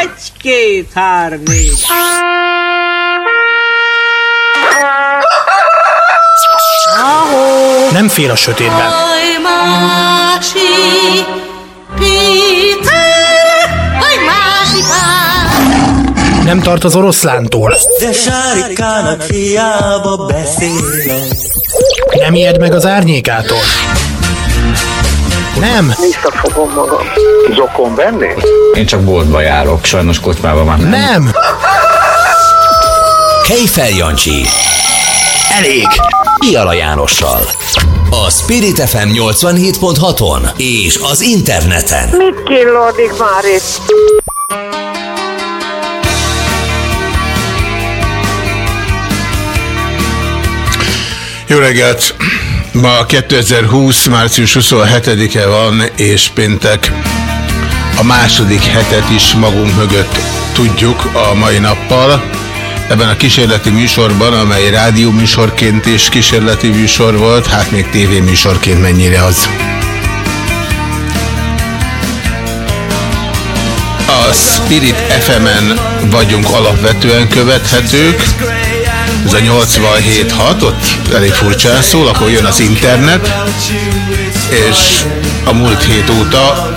Egy, két, hár, négy. Nem fél a sötétben. Nem tart az oroszlántól. De sárikának hiába beszélek. Nem ijed meg az árnyékától. Nem, Visszafogom magam. Zokon venni? Én csak boltba járok, sajnos kocsmában már nem. nem. Kejfel Jancsi. Elég. Piala Jánossal. A Spirit FM 87.6-on és az interneten. Mit killódik már itt? Jó reggelt! Ma 2020. március 27-e van, és péntek a második hetet is magunk mögött tudjuk a mai nappal. Ebben a kísérleti műsorban, amely rádió műsorként és kísérleti műsor volt, hát még tévéműsorként mennyire az. A Spirit FM-en vagyunk alapvetően követhetők, ez a 87.6, ott elég furcsán szól, akkor jön az internet, és a múlt hét óta,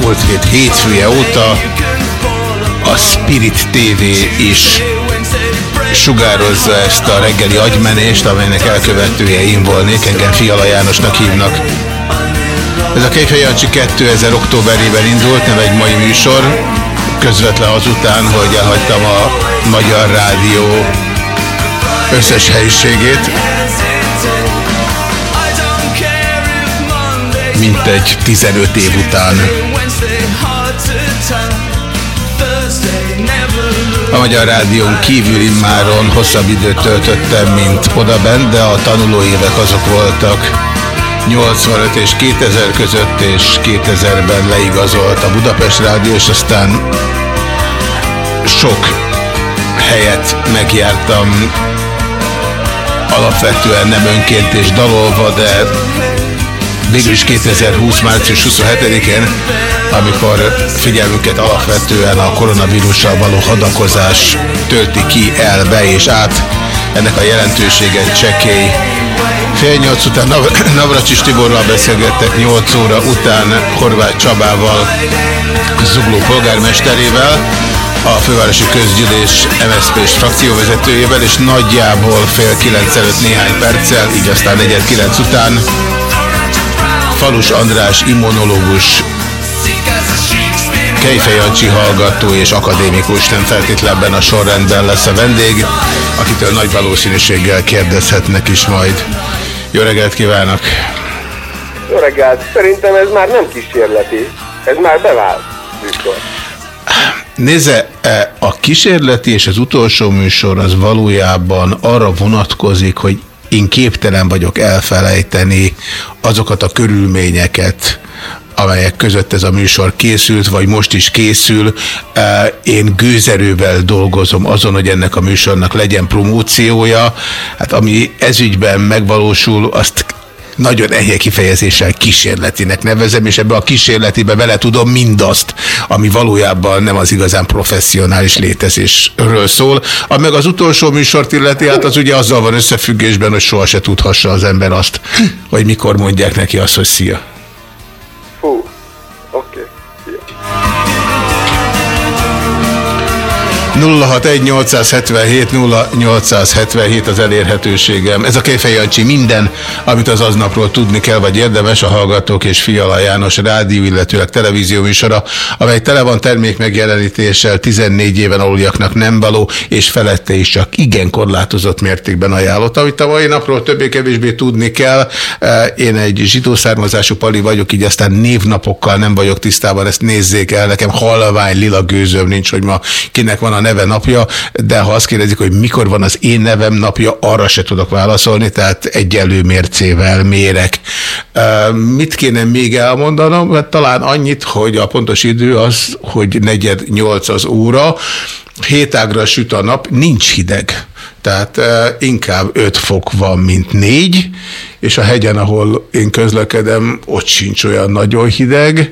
múlt hét hétfője óta a Spirit TV is sugározza ezt a reggeli agymenést, amelynek elkövetője én volnék, engem Fiala Jánosnak hívnak. Ez a Kejfej Jancsi 2000 októberében indult, nem egy mai műsor, közvetlen azután, hogy elhagytam a Magyar Rádió összes helyiségét. Mint egy 15 év után. A Magyar Rádión kívül immáron hosszabb időt töltöttem, mint odabent, de a tanulóévek azok voltak 85 és 2000 között, és 2000-ben leigazolt a Budapest Rádió, és aztán sok helyet megjártam alapvetően nem önként és dalolva, de végül is 2020. március 27-én, amikor figyelmünket alapvetően a koronavírussal való hadakozás tölti ki el, be és át, ennek a jelentősége csekély. Fél nyolc után Nav Navracsis Tiborral beszélgettek, nyolc óra után Horváth Csabával, Zugló polgármesterével, a fővárosi közgyűlés MSZP-s frakcióvezetőjével, és nagyjából fél kilenc előtt néhány perccel, így aztán negyed kilenc után Falus András immunológus, Kejfej Jancsi hallgató és akadémikus nem feltétlenben a sorrendben lesz a vendég, akitől nagy valószínűséggel kérdezhetnek is majd. Jó reggelt kívánok! Jó reggelt! Szerintem ez már nem kísérleti, ez már bevált műsor. Nézze, a kísérleti és az utolsó műsor az valójában arra vonatkozik, hogy én képtelen vagyok elfelejteni azokat a körülményeket, amelyek között ez a műsor készült, vagy most is készül. Én gőzerővel dolgozom azon, hogy ennek a műsornak legyen promóciója. Hát ami ezügyben megvalósul, azt nagyon enyhe kifejezéssel kísérletinek nevezem, és ebbe a kísérletibe bele tudom mindazt, ami valójában nem az igazán professzionális létezésről szól. A meg az utolsó műsort illeti, hát az ugye azzal van összefüggésben, hogy soha se tudhassa az ember azt, hogy mikor mondják neki azt, hogy szia. Fú, oké. Okay. 061-877-0877 az elérhetőségem. Ez a Kejfej Jancsi minden, amit az aznapról tudni kell, vagy érdemes a Hallgatók és Fiala János rádió, illetőleg televízió műsora, amely tele van termék megjelenítéssel 14 éven aluljaknak nem való, és felette is csak igen korlátozott mértékben ajánlott. Amit a mai napról többé-kevésbé tudni kell, én egy zsidó származású pali vagyok, így aztán névnapokkal nem vagyok tisztában, ezt nézzék el, nekem halvány lila gőzöm nincs, hogy ma kinek van a neve napja, de ha azt kérdezik, hogy mikor van az én nevem napja, arra se tudok válaszolni, tehát egyenlő mércével mérek. Mit kéne még elmondanom? Hát talán annyit, hogy a pontos idő az, hogy negyed nyolc az óra, hétágra süt a nap, nincs hideg. Tehát inkább 5 fok van, mint 4, és a hegyen, ahol én közlekedem, ott sincs olyan nagyon hideg.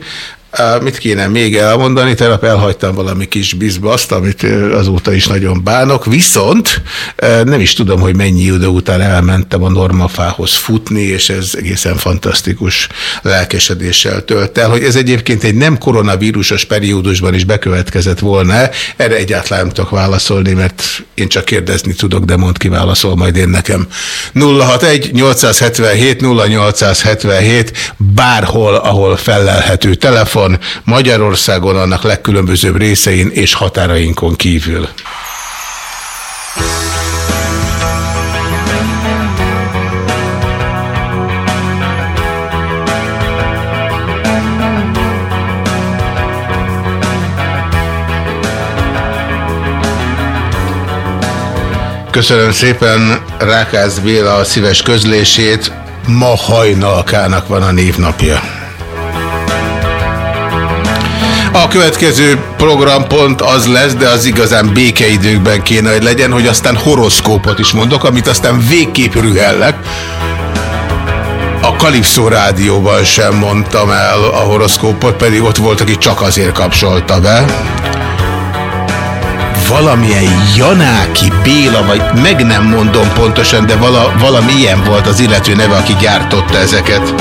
Mit kéne még elmondani? Tegnap elhagytam valami kis bizbaszt, amit azóta is nagyon bánok. Viszont nem is tudom, hogy mennyi idő után elmentem a normafához futni, és ez egészen fantasztikus lelkesedéssel tölt el. Hogy ez egyébként egy nem koronavírusos periódusban is bekövetkezett volna, erre egyáltalán nem tudok válaszolni, mert én csak kérdezni tudok, de mond ki válaszol majd én nekem. 061 877 0877 bárhol, ahol fellelhető telefon, van Magyarországon, annak legkülönbözőbb részein és határainkon kívül. Köszönöm szépen Rákász Béla a szíves közlését. Ma hajnalkának van a névnapja. A következő programpont az lesz, de az igazán békeidőkben kéne, hogy legyen, hogy aztán horoszkópot is mondok, amit aztán végképp rühellek. A Kalipszó rádióban sem mondtam el a horoszkópot, pedig ott volt, aki csak azért kapcsolta be. Valamilyen Janáki Béla, vagy meg nem mondom pontosan, de vala, valami ilyen volt az illető neve, aki gyártotta ezeket.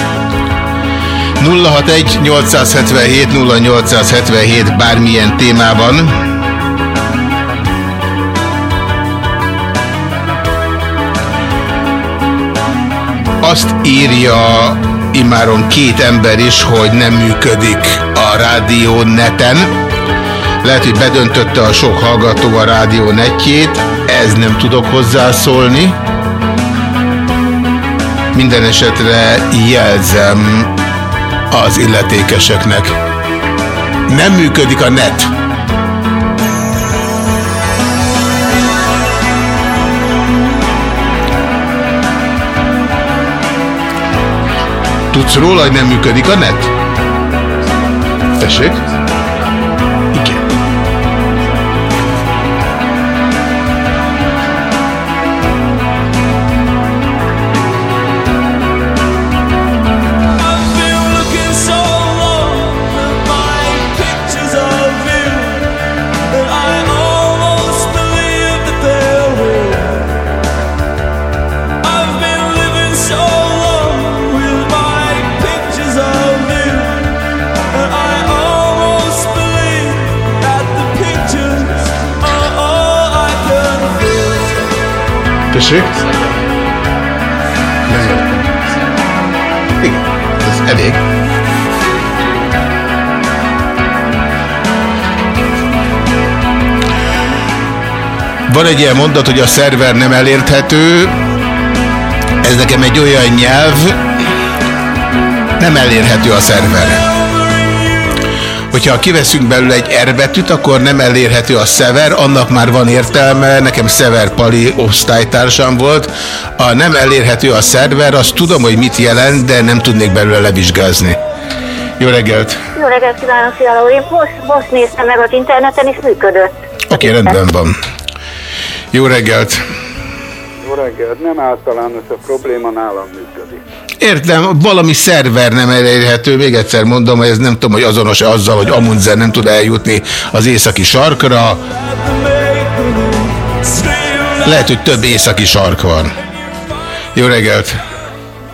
061 877 0877 bármilyen témában. Azt írja imáron két ember is, hogy nem működik a rádió neten. Lehet, hogy bedöntötte a sok hallgató a rádió netjét, ez nem tudok hozzászólni. Minden esetre jelzem az illetékeseknek. Nem működik a net. Tudsz róla, hogy nem működik a net? Tessék? Tessék? Igen, ez elég. Van egy ilyen mondat, hogy a szerver nem elérthető. Ez nekem egy olyan nyelv, nem elérhető a szerver. Hogyha kiveszünk belőle egy R betűt, akkor nem elérhető a szever, annak már van értelme, nekem Szever Pali osztálytársam volt. A nem elérhető a szerver, azt tudom, hogy mit jelent, de nem tudnék belőle levizsgázni. Jó reggelt! Jó reggelt kívánok, Fiala úr! Én most, most néztem meg az interneten, és működött. Oké, okay, rendben van. Jó reggelt! Jó reggelt! Nem általános a probléma, nálam működik. Értem, valami szerver nem elérhető, még egyszer mondom, hogy ez nem tudom, hogy azonos-e azzal, hogy Amundsen nem tud eljutni az északi sarkra. Lehet, hogy több északi sark van. Jó reggelt!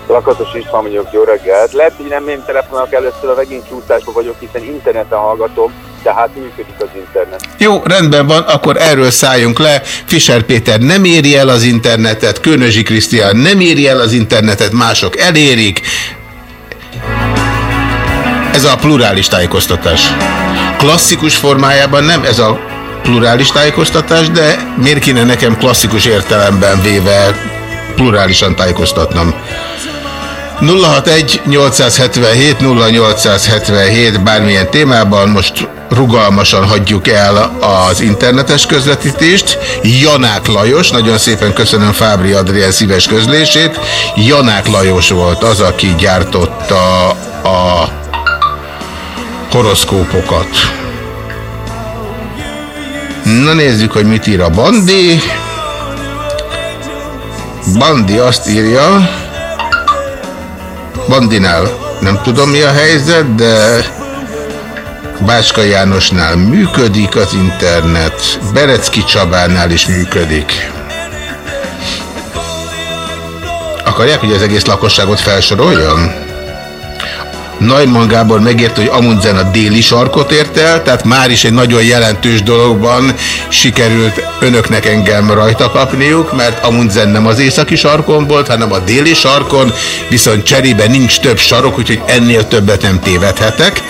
Lakatos István vagyok, jó reggelt. Lehet, hogy nem én telefonálok először, a megint csúszásban vagyok, hiszen interneten hallgatom, tehát működik az internet. Jó, rendben van, akkor erről szálljunk le. Fischer Péter nem éri el az internetet, Könözsi Krisztián nem éri el az internetet, mások elérik. Ez a plurális tájékoztatás. Klasszikus formájában nem ez a plurális tájékoztatás, de miért kéne nekem klasszikus értelemben véve plurálisan tájékoztatnom? 061 877 0877 bármilyen témában most rugalmasan hagyjuk el az internetes közvetítést. Janák Lajos, nagyon szépen köszönöm Fábri Adrián szíves közlését. Janák Lajos volt az, aki gyártotta a horoszkópokat. Na nézzük, hogy mit ír a Bandi. Bandi azt írja, Bandinál nem tudom mi a helyzet, de Bácska Jánosnál működik az internet, Berecki Csabánál is működik. Akarják, hogy az egész lakosságot felsoroljam? Neumann Gábor megérte, hogy Amundsen a déli sarkot ért el, tehát már is egy nagyon jelentős dologban sikerült önöknek engem rajta kapniuk, mert Amundsen nem az északi sarkon volt, hanem a déli sarkon, viszont cserébe nincs több sarok, úgyhogy ennél többet nem tévedhetek.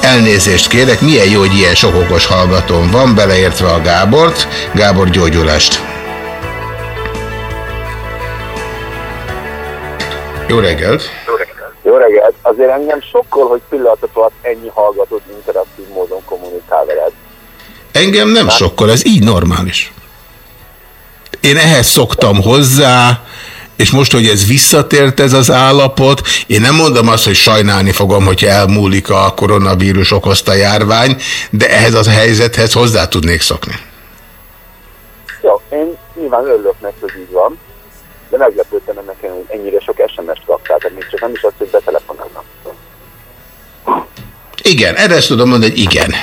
Elnézést kérek, milyen jó, hogy ilyen sok hallgatón van, beleértve a Gábort. Gábor gyógyulást! Jó reggelt! Jó reggelt! Azért engem sokkol, hogy pillanatot alatt ennyi hallgatót interaktív módon kommunikál veled. Engem nem sokkal, ez így normális. Én ehhez szoktam hozzá, és most, hogy ez visszatért ez az állapot, én nem mondom azt, hogy sajnálni fogom, hogy elmúlik a koronavírus okozta járvány, de ehhez az helyzethez hozzá tudnék szokni. Jó, én nyilván örülök neki, hogy így van, de meglepődtem nekem, hogy ennyire sok SMS-t kaptál, tehát még nem is azt, hogy betelefonálnak. Igen, erre ezt tudom mondani, hogy igen.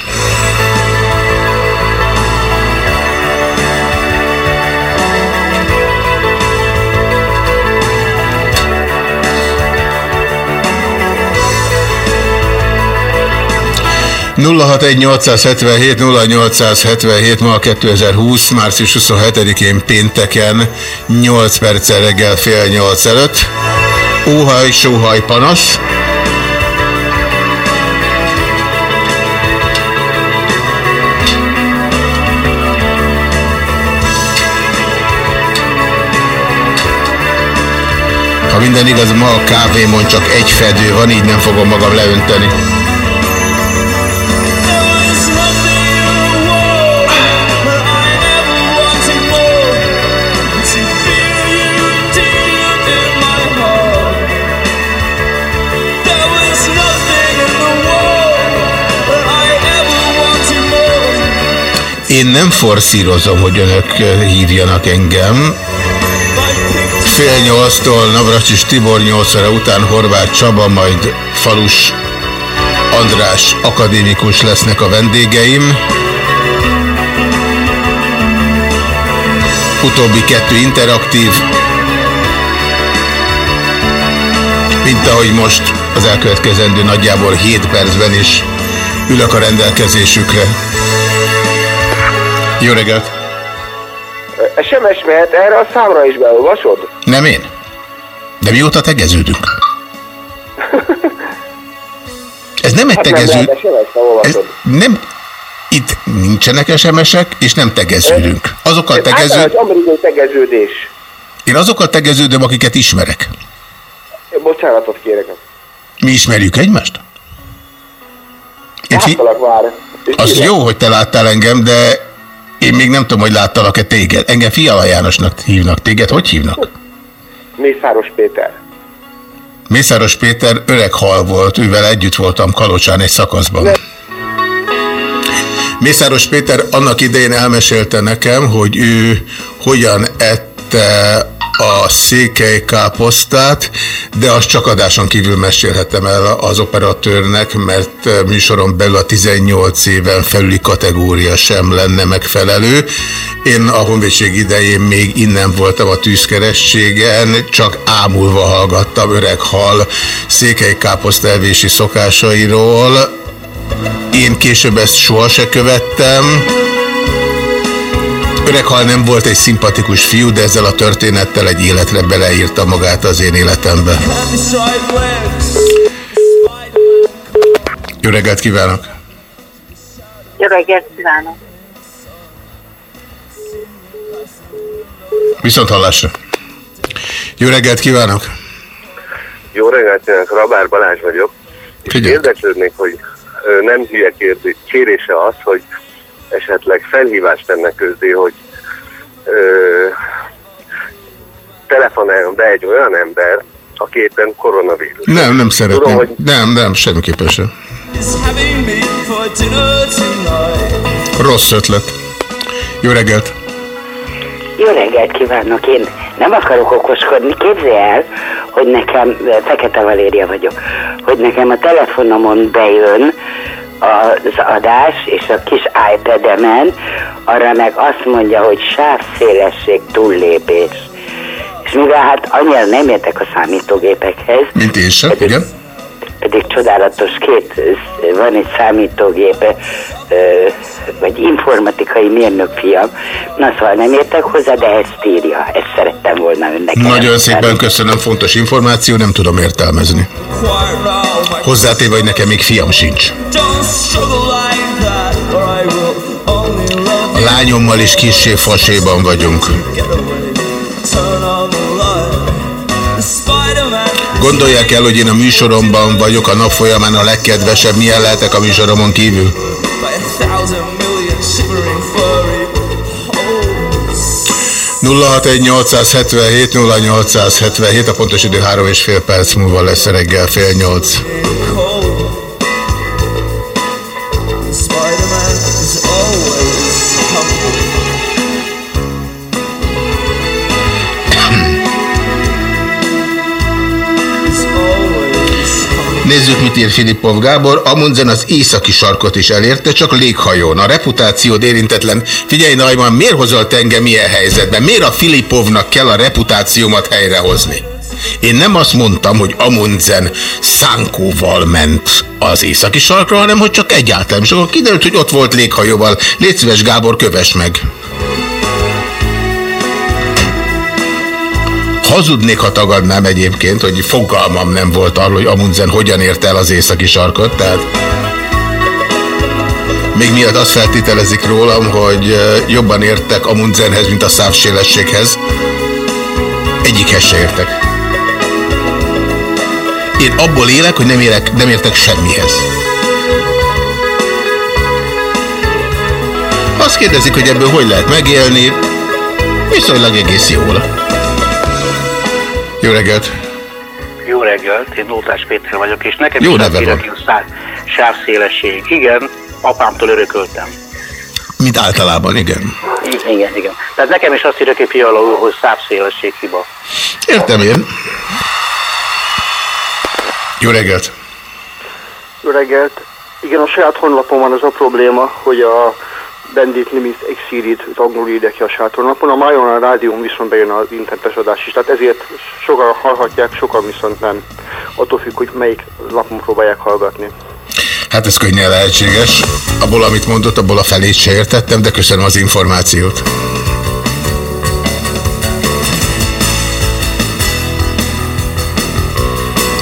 ...061-877, 0877, ma a 2020, március 27-én pénteken, 8 perccel reggel fél 8 előtt. Óhaj, sóhaj, panasz. Ha minden igaz, ma a kávémon csak egy fedő van, így nem fogom magam leönteni. Én nem forszírozom, hogy önök hívjanak engem. Fél nyolctól Navracsis Tibor nyolcra után Horváth Csaba, majd Falus András akadémikus lesznek a vendégeim. Utóbbi kettő interaktív, mint ahogy most az elkövetkezendő nagyjából 7 percben is ülök a rendelkezésükre. Jó reggelt! SMS mehet erre a számra is beolvasod? Nem én. De mióta tegeződünk? Ez nem egy Hát nem tegező... Ez nem... Itt nincsenek SMS-ek, és nem tegeződünk. Azokkal Ez tegező... általános amerikai tegeződés. Én azokkal tegeződöm, akiket ismerek. Bocsánatot kérek. Mi ismerjük egymást? Én fi... Már. Jó, hogy te láttál engem, de én még nem tudom, hogy láttalak-e téged. Engem Fiala Jánosnak hívnak. Téged hogy hívnak? Mészáros Péter. Mészáros Péter öreg hal volt, ővel együtt voltam Kalocsán egy szakaszban. Mészáros Péter annak idején elmesélte nekem, hogy ő hogyan ette a székely káposztát, de azt csak adáson kívül mesélhetem el az operatőrnek, mert műsoron belül a 18 éven felüli kategória sem lenne megfelelő. Én a honvédség idején még innen voltam a tűzkerességen, csak ámulva hallgattam öreg hal székely káposzta evési szokásairól. Én később ezt soha se követtem. Öreghal nem volt egy szimpatikus fiú, de ezzel a történettel egy életre beleírta magát az én életembe. Jó reggelt kívánok! Jó reggelt kívánok! Viszont hallásra! Jó reggelt kívánok! Jó reggelt, kívánok, Rabár Balázs vagyok. Figyelj. érdeklődnék, hogy nem hülye kérdés, kérése az, hogy esetleg felhívást tenne közzé, hogy ö, telefonáljon be egy olyan ember, aki éppen koronavírus. Nem, nem szeretném. Tudom, hogy Nem, nem, semmiképpen sem. Rossz ötlet. Jó reggelt! Jó reggelt kívánok! Én nem akarok okoskodni. Képzelj el, hogy nekem, Fekete Valéria vagyok, hogy nekem a telefonomon bejön az adás, és a kis iPad-emen arra meg azt mondja, hogy sávszélesség túllépés. És mivel hát annyira nem értek a számítógépekhez, Mint én sem, igen. Pedig csodálatos két, van egy számítógép, ö, vagy informatikai mérnök fiam, na szóval nem értek hozzá, de ezt írja, ezt szerettem volna önnek. Nagyon szépen köszönöm, fontos információ, nem tudom értelmezni. Hozzátéve, hogy nekem még fiam sincs. A lányommal is kissé faséban vagyunk. Gondolják el, hogy én a műsoromban vagyok a nap folyamán a legkedvesebb. Milyen lehetek a műsoromon kívül? 061 0877 a pontos idő három és fél perc múlva lesz reggel fél nyolc. Nézzük, mit ír Filipov Gábor. Amundsen az északi sarkot is elérte, csak léghajón. A reputációd érintetlen. Figyelj, Najman, miért hozolt engem ilyen helyzetben? Miért a Filipovnak kell a reputációmat helyrehozni? Én nem azt mondtam, hogy Amundsen szánkóval ment az északi sarkra, hanem hogy csak egyáltalán. És akkor kiderült, hogy ott volt léghajóval. Légy szíves, Gábor, kövess meg. Hazudnék, ha tagadnám egyébként, hogy fogalmam nem volt arról, hogy Amundsen hogyan érte el az északi sarkot, tehát még miatt azt feltételezik rólam, hogy jobban értek Amundsenhez, mint a szávsélességhez. Egyikhez se értek. Én abból élek, hogy nem, érek, nem értek semmihez. Azt kérdezik, hogy ebből hogy lehet megélni, viszonylag egész jól. Jó reggelt! Jó reggelt, én Nótás Péter vagyok, és nekem Jó is neve azt van. írja ki a szá- sávszélesség. Igen, apámtól örököltem. Mint általában, igen. Igen, igen. Tehát nekem is azt írja ki Fiala úr, hogy sávszélesség hiba. Értem én. Jó reggelt! Jó reggelt! Igen, a saját honlapon van az a probléma, hogy a Bandit Limit Exceeded az angol írja ki a saját honlapon, a Majon a rádión viszont bejön az internetes adás is, tehát ezért sokan hallhatják, sokan viszont nem. Attól függ, hogy melyik lapon próbálják hallgatni. Hát ez könnyen lehetséges. Abból, amit mondott, abból a felét se értettem, de köszönöm az információt.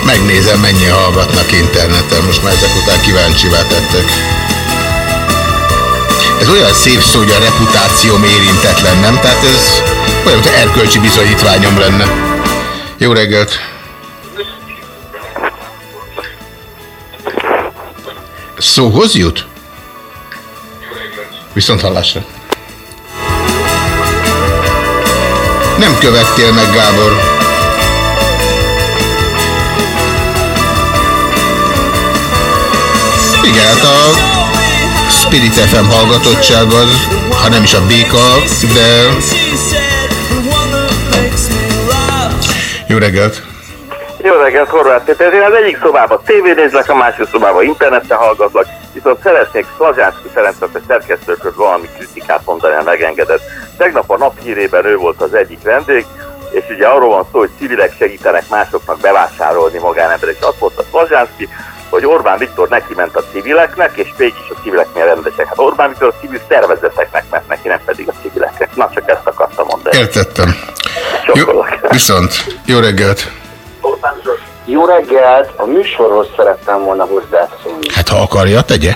Megnézem, mennyi hallgatnak interneten, most már ezek után kíváncsivá tettek. Ez olyan szép szó, hogy a reputációm érintetlen, nem? Tehát ez olyan, mint erkölcsi bizonyítványom lenne. Jó reggelt! Szóhoz jut? Viszont hallásra. Nem követtél meg, Gábor. Igen, hát a Spirit FM hallgatottság az, ha nem is a béka, de... Jó reggelt! Jó reggelt, Horváth Péter. Én az egyik szobában tévé nézlek, a másik szobában interneten hallgatlak, viszont szeretnék Szlazsánszki Ferencet a szerkesztőköz valami kritikát mondani, ha megengedett. Tegnap a naphírében ő volt az egyik vendég, és ugye arról van szó, hogy civilek segítenek másoknak bevásárolni magánember, és azt mondta Szlazsánszki, hogy Orbán Viktor neki ment a civileknek, és mégis a civileknél rendesek. Hát Orbán Viktor a civil szervezeteknek ment neki, nem pedig a civileknek. Na, csak ezt akartam mondani. Értettem. Jó, viszont, jó reggelt! Jó reggelt! A műsorhoz szerettem volna hozzászólni. Hát ha akarja, tegye.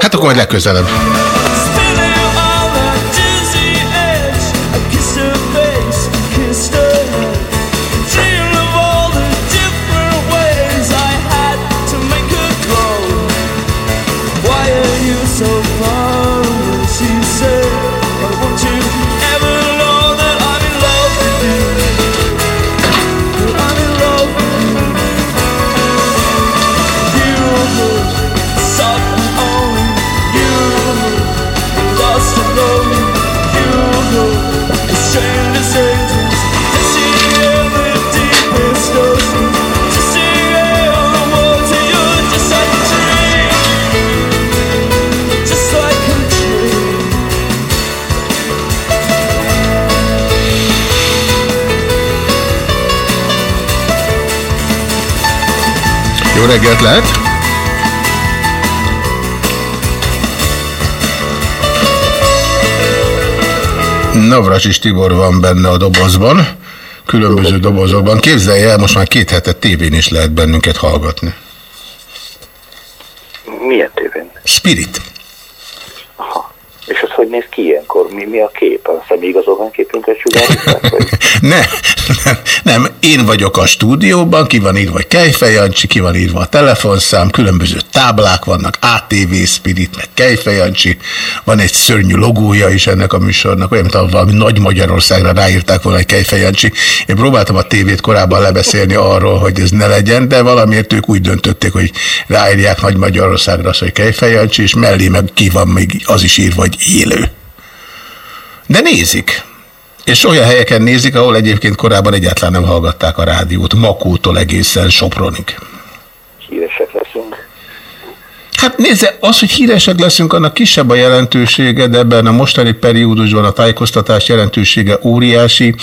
Hát akkor majd legközelebb. Reggelt lehet! Navracsis Tibor van benne a dobozban, különböző dobozokban. Képzelje el, most már két hetet tévén is lehet bennünket hallgatni. Milyen tévén? Spirit. Hogy néz ki ilyenkor? Mi, mi a kép? A személyigazolvány képünket sugározták? vagy? Ne, nem, nem, én vagyok a stúdióban, ki van írva Kejfej Jancsi, ki van írva a telefonszám, különböző táblák vannak, ATV Spirit, meg Kejfej Jancsi, van egy szörnyű logója is ennek a műsornak, olyan, mint valami nagy Magyarországra ráírták volna egy Kejfej Jancsi. Én próbáltam a tévét korábban lebeszélni arról, hogy ez ne legyen, de valamiért ők úgy döntötték, hogy ráírják Nagy Magyarországra azt, hogy Kejfej Jancsi, és mellé meg ki van még az is írva, hogy élő. De nézik. És olyan helyeken nézik, ahol egyébként korábban egyáltalán nem hallgatták a rádiót, Makótól egészen Sopronig. Híresek. Hát nézze, az, hogy híresek leszünk, annak kisebb a jelentősége, de ebben a mostani periódusban a tájékoztatás jelentősége óriási,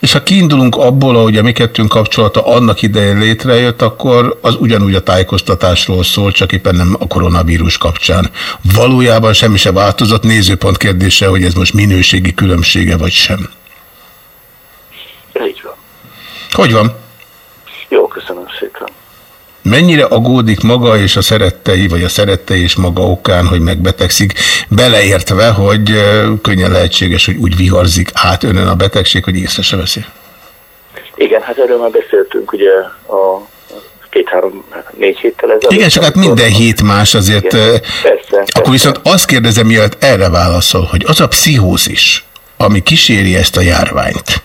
és ha kiindulunk abból, ahogy a mi kettőnk kapcsolata annak idején létrejött, akkor az ugyanúgy a tájékoztatásról szól, csak éppen nem a koronavírus kapcsán. Valójában semmi se változott, nézőpont kérdése, hogy ez most minőségi különbsége vagy sem. Így van. Hogy van? Jó, köszönöm. Mennyire agódik maga és a szerettei, vagy a szerettei és maga okán, hogy megbetegszik, beleértve, hogy könnyen lehetséges, hogy úgy viharzik át önön a betegség, hogy észre se veszi? Igen, hát erről már beszéltünk ugye a két-három-négy héttel ezelőtt. Igen, csak hát minden hét más azért. Igen, persze, Akkor viszont azt kérdezem, mielőtt erre válaszol, hogy az a pszichózis, ami kíséri ezt a járványt,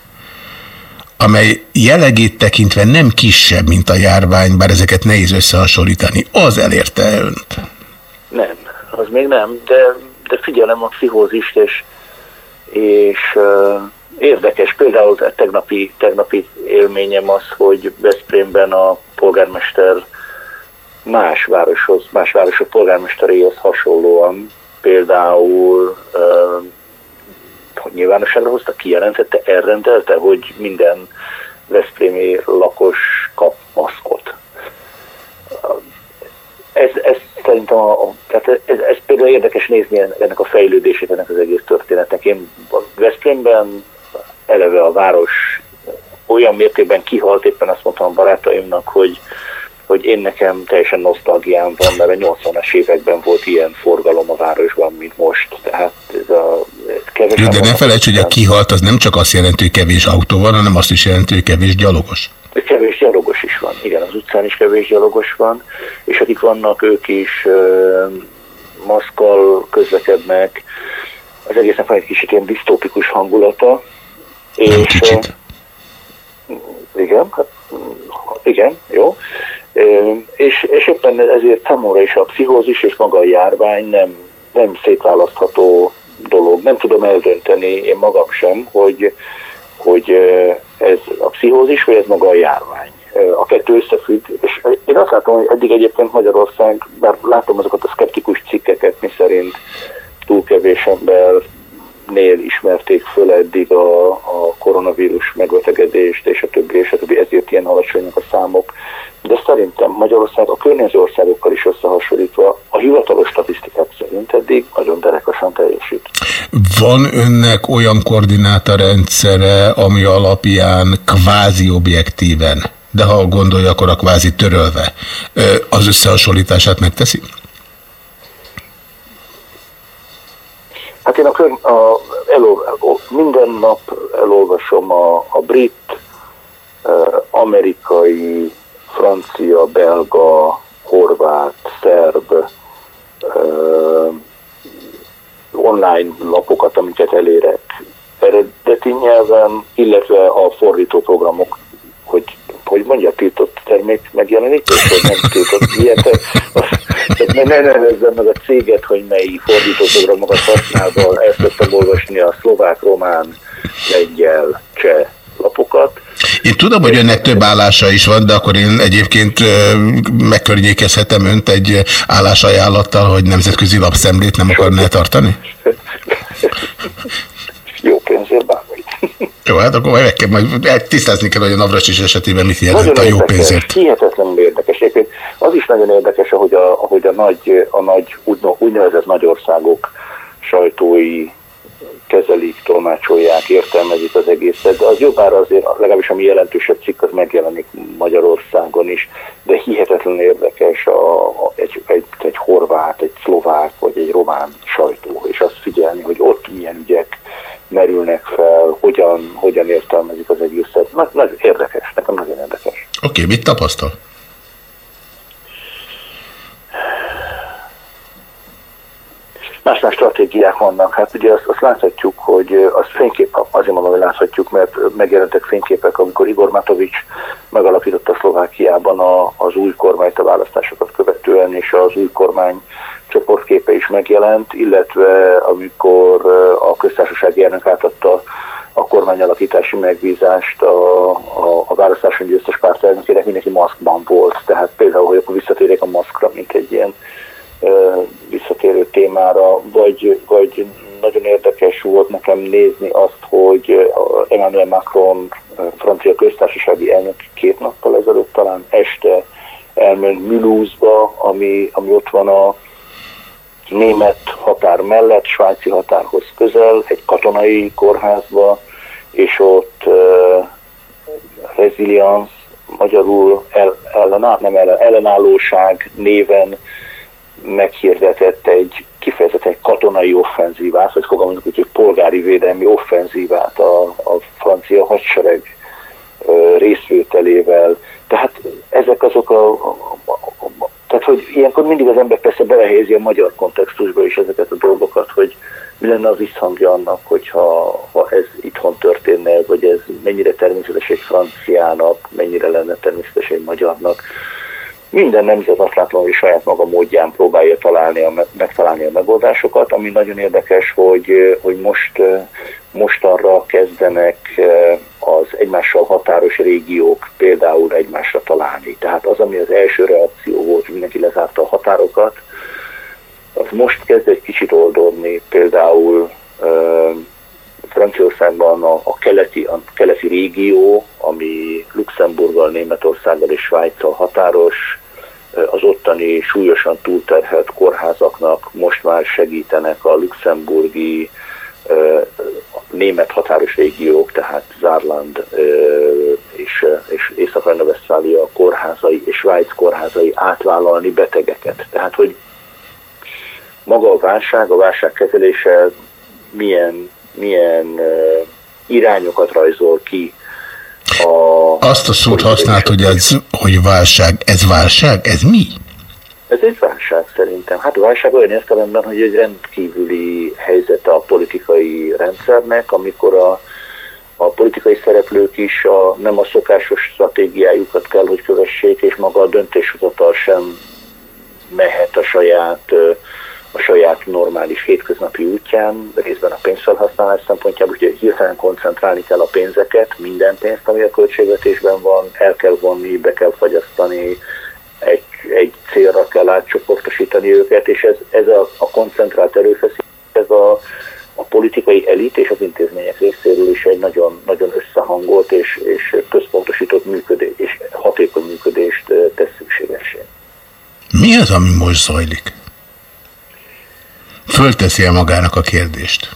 amely jellegét tekintve nem kisebb, mint a járvány, bár ezeket nehéz összehasonlítani, az elérte önt? Nem, az még nem, de, de figyelem a pszichózist, és, és uh, érdekes, például a tegnapi, tegnapi élményem az, hogy Veszprémben a polgármester más városhoz, más városok polgármesteréhez hasonlóan például uh, hogy nyilvánosságra hozta, kijelentette, elrendelte, hogy minden Veszprémi lakos kap maszkot. Ez, ez szerintem a, a, tehát ez, ez például érdekes nézni ennek a fejlődését, ennek az egész történetnek. Én Veszprémben eleve a város olyan mértékben kihalt, éppen azt mondtam a barátaimnak, hogy, hogy én nekem teljesen nosztalgiám van, mert a 80-as években volt ilyen forgalom a városban, mint most. Tehát ez a Jó, de ne felejts, hogy a kihalt az nem csak azt jelenti, hogy kevés autó van, hanem azt is jelenti, hogy kevés gyalogos. Kevés gyalogos is van, igen, az utcán is kevés gyalogos van, és akik vannak, ők is ö, maszkal közlekednek, az egészen van egy kicsit ilyen disztópikus hangulata. Nem kicsit. Igen, hát, igen, jó. És, és éppen ezért számomra is a pszichózis és maga a járvány nem, nem szétválasztható dolog. Nem tudom eldönteni én magam sem, hogy, hogy ez a pszichózis, vagy ez maga a járvány. A kettő összefügg, és én azt látom, hogy eddig egyébként Magyarország, bár látom azokat a szkeptikus cikkeket, mi szerint túl kevés embernél ismerték föl eddig a, a koronavírus megbetegedést, és a többi, és a többi, ezért ilyen alacsonyak a számok. De szerintem Magyarország a környező országokkal is összehasonlítva a hivatalos statisztikák szerint eddig nagyon derekasan teljesít. Van önnek olyan koordinátorrendszere, ami alapján kvázi objektíven, de ha gondolja, akkor a kvázi törölve, az összehasonlítását megteszi? Hát én a, kör, a elol, minden nap elolvasom a, a brit, amerikai, francia, belga, horvát, szerb online lapokat, amiket elérek eredeti nyelven, illetve a fordítóprogramok, hogy hogy mondja, tiltott termék megjelenítés, vagy nem tiltott ilyet. Ne, ne nevezzem meg a céget, hogy mely fordítóprogramokat használva, ezt tudtam olvasni a szlovák, román, lengyel, cseh lapokat. Én tudom, hogy önnek több állása is van, de akkor én egyébként megkörnyékezhetem önt egy állásajánlattal, hogy nemzetközi lapszemlét nem akarná tartani? Jó pénzért bármit. Jó, hát akkor meg kell, majd tisztázni kell, hogy a Navracsis esetében mit jelent Nagyon a jó érdekes, pénzért. Hihetetlenül érdekes. Egyébként az is nagyon érdekes, ahogy a, ahogy a nagy, a nagy úgynevezett nagyországok sajtói kezelik, tolmácsolják, értelmezik az egészet, de az jobbára azért legalábbis a mi jelentősebb cikk az megjelenik Magyarországon is, de hihetetlen érdekes a, a, egy, egy, egy horvát, egy szlovák vagy egy román sajtó, és azt figyelni, hogy ott milyen ügyek merülnek fel, hogyan, hogyan értelmezik az egészet. Nagy, nagyon érdekes, nekem nagyon érdekes. Oké, okay, mit tapasztal? más-más stratégiák vannak. Hát ugye azt, azt láthatjuk, hogy az fénykép, azért mondom, hogy láthatjuk, mert megjelentek fényképek, amikor Igor Matovics megalapította Szlovákiában a, az új kormányt a választásokat követően, és az új kormány csoportképe is megjelent, illetve amikor a köztársasági elnök átadta a kormányalakítási megbízást a, a, a választáson győztes pártelnökének mindenki maszkban volt. Tehát például, hogy akkor visszatérjék a maszkra, mint egy ilyen visszatérő témára, vagy, vagy nagyon érdekes volt nekem nézni azt, hogy Emmanuel Macron, francia köztársasági elnök két nappal ezelőtt talán este elment Mulhouse-ba, ami, ami ott van a német határ mellett, svájci határhoz közel, egy katonai kórházba, és ott uh, resilience, magyarul el, ellená, nem ellen, ellenállóság néven meghirdetett egy kifejezetten katonai offenzívát, vagy fogalmazunk úgy, hogy polgári védelmi offenzívát a, a francia hadsereg részvételével. Tehát ezek azok a, a, a, a tehát, hogy ilyenkor mindig az ember persze belehelyezi a magyar kontextusba is ezeket a dolgokat, hogy mi lenne a visszhangja annak, hogyha ha ez itthon történne, vagy ez mennyire természetes egy franciának, mennyire lenne természetes egy magyarnak minden nemzet azt látom, hogy saját maga módján próbálja találni a, megtalálni a megoldásokat, ami nagyon érdekes, hogy, hogy most mostanra kezdenek az egymással határos régiók például egymásra találni. Tehát az, ami az első reakció volt, hogy mindenki lezárta a határokat, az most kezd egy kicsit oldódni, például Franciaországban a, a, keleti, a keleti régió, ami Luxemburggal, Németországgal és Svájccal határos, az ottani súlyosan túlterhelt kórházaknak most már segítenek a luxemburgi német határos régiók, tehát Zárland és, és Észak-Rajna-Vesztfália kórházai és Svájc kórházai átvállalni betegeket. Tehát, hogy maga a válság, a válság kezelése milyen, milyen irányokat rajzol ki a... Azt a szót használt, hogy, ez, hogy válság. Ez válság? Ez mi? Ez egy válság szerintem. Hát a válság olyan értelemben, hogy egy rendkívüli helyzet a politikai rendszernek, amikor a, a politikai szereplők is a, nem a szokásos stratégiájukat kell, hogy kövessék, és maga a döntéshozatal sem mehet a saját a saját normális hétköznapi útján, részben a pénzfelhasználás szempontjából, hogy hirtelen koncentrálni kell a pénzeket, minden pénzt, ami a költségvetésben van, el kell vonni, be kell fagyasztani, egy, egy célra kell átcsoportosítani őket, és ez, ez a, a koncentrált erőfeszítés, ez a, a politikai elit és az intézmények részéről is egy nagyon, nagyon összehangolt és, és központosított működés és hatékony működést tesz szükségesé. Mi az, ami most zajlik? Fölteszi el magának a kérdést.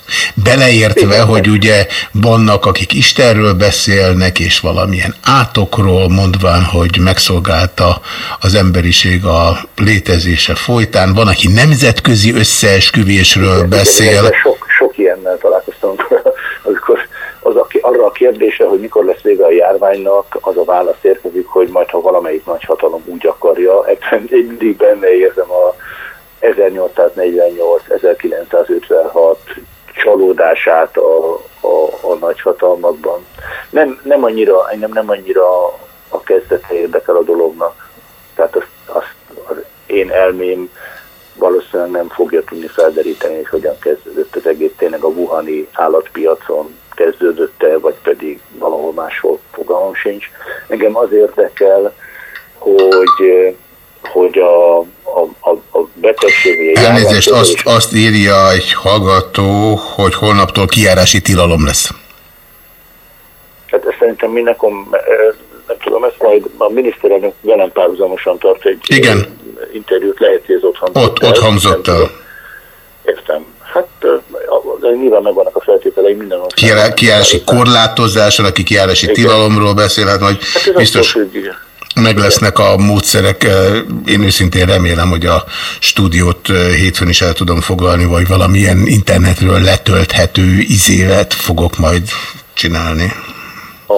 Beleértve, hogy ugye vannak, akik Istenről beszélnek, és valamilyen átokról, mondván, hogy megszolgálta az emberiség a létezése folytán. Van, aki nemzetközi összeesküvésről beszél. Sok, sok ilyennel találkoztam, amikor az, aki, arra a kérdésre, hogy mikor lesz vége a járványnak, az a válasz érkezik, hogy majd ha valamelyik nagyhatalom úgy akarja, én mindig benne érzem a 1848-1956 csalódását a, a, a nagyhatalmakban. Nem, nem annyira, engem nem annyira a kezdete érdekel a dolognak. Tehát azt, azt az én elmém valószínűleg nem fogja tudni felderíteni, hogy hogyan kezdődött az egész tényleg a Wuhani állatpiacon kezdődött-e, vagy pedig valahol máshol fogalmam sincs. Engem az érdekel, hogy, hogy a, a, a, a betegség... Elnézést, azt, azt írja egy hallgató, hogy holnaptól kiárási tilalom lesz. Hát ezt szerintem mindenkom, nem tudom, ezt majd a miniszterelnök velem párhuzamosan tart egy Igen. interjút, lehet, hogy ez ott hangzott Ott, ott hangzott el. Értem. Hát de nyilván megvannak a feltételei minden Kiáll, kiállási korlátozásról, aki kiállási tilalomról beszél, hát majd Hát ez biztos függ. Meg lesznek a módszerek. Én őszintén remélem, hogy a stúdiót hétfőn is el tudom foglalni, vagy valamilyen internetről letölthető izélet fogok majd csinálni. A,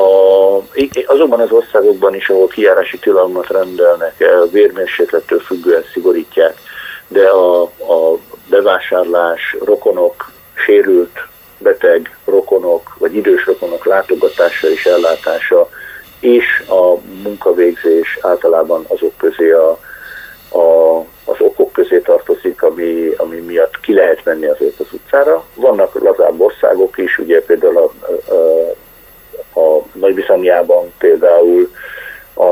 azokban az országokban is, ahol kijárási tilalmat rendelnek, el, vérmérséklettől függően szigorítják, de a, a bevásárlás, rokonok, sérült, beteg rokonok, vagy idős rokonok látogatása és ellátása, és a munkavégzés általában azok közé a, a, az okok közé tartozik, ami, ami miatt ki lehet menni azért az utcára. Vannak lazább országok is, ugye például a, a, a Nagy-Britanniában például a,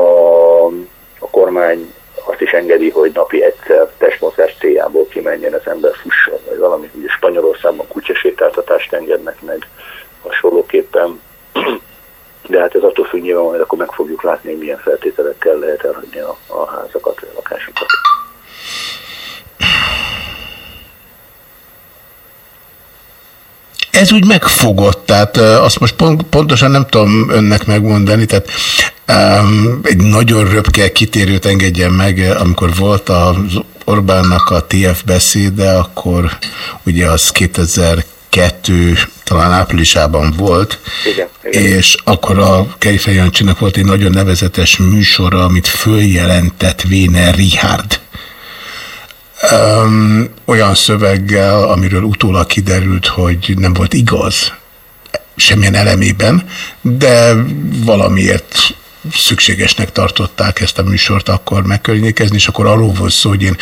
a kormány azt is engedi, hogy napi egyszer testmozgás céljából kimenjen az ember fusson, vagy valami, ugye Spanyolországban kutyasétáltatást engednek meg hasonlóképpen. De hát ez attól függ nyilván, hogy akkor meg fogjuk látni, milyen feltételekkel lehet elhagyni a, a házakat, a lakásokat. Ez úgy megfogott, tehát azt most pont, pontosan nem tudom önnek megmondani, tehát um, egy nagyon röpke kitérőt engedjen meg, amikor volt az Orbánnak a TF beszéde, akkor ugye az 2002 talán áprilisában volt, Igen, és akkor a Kejfej Jancsinak volt egy nagyon nevezetes műsora, amit följelentett Véner Richard. Um, olyan szöveggel, amiről utólag kiderült, hogy nem volt igaz semmilyen elemében, de valamiért szükségesnek tartották ezt a műsort akkor megkörnyékezni, és akkor arról volt szó, hogy én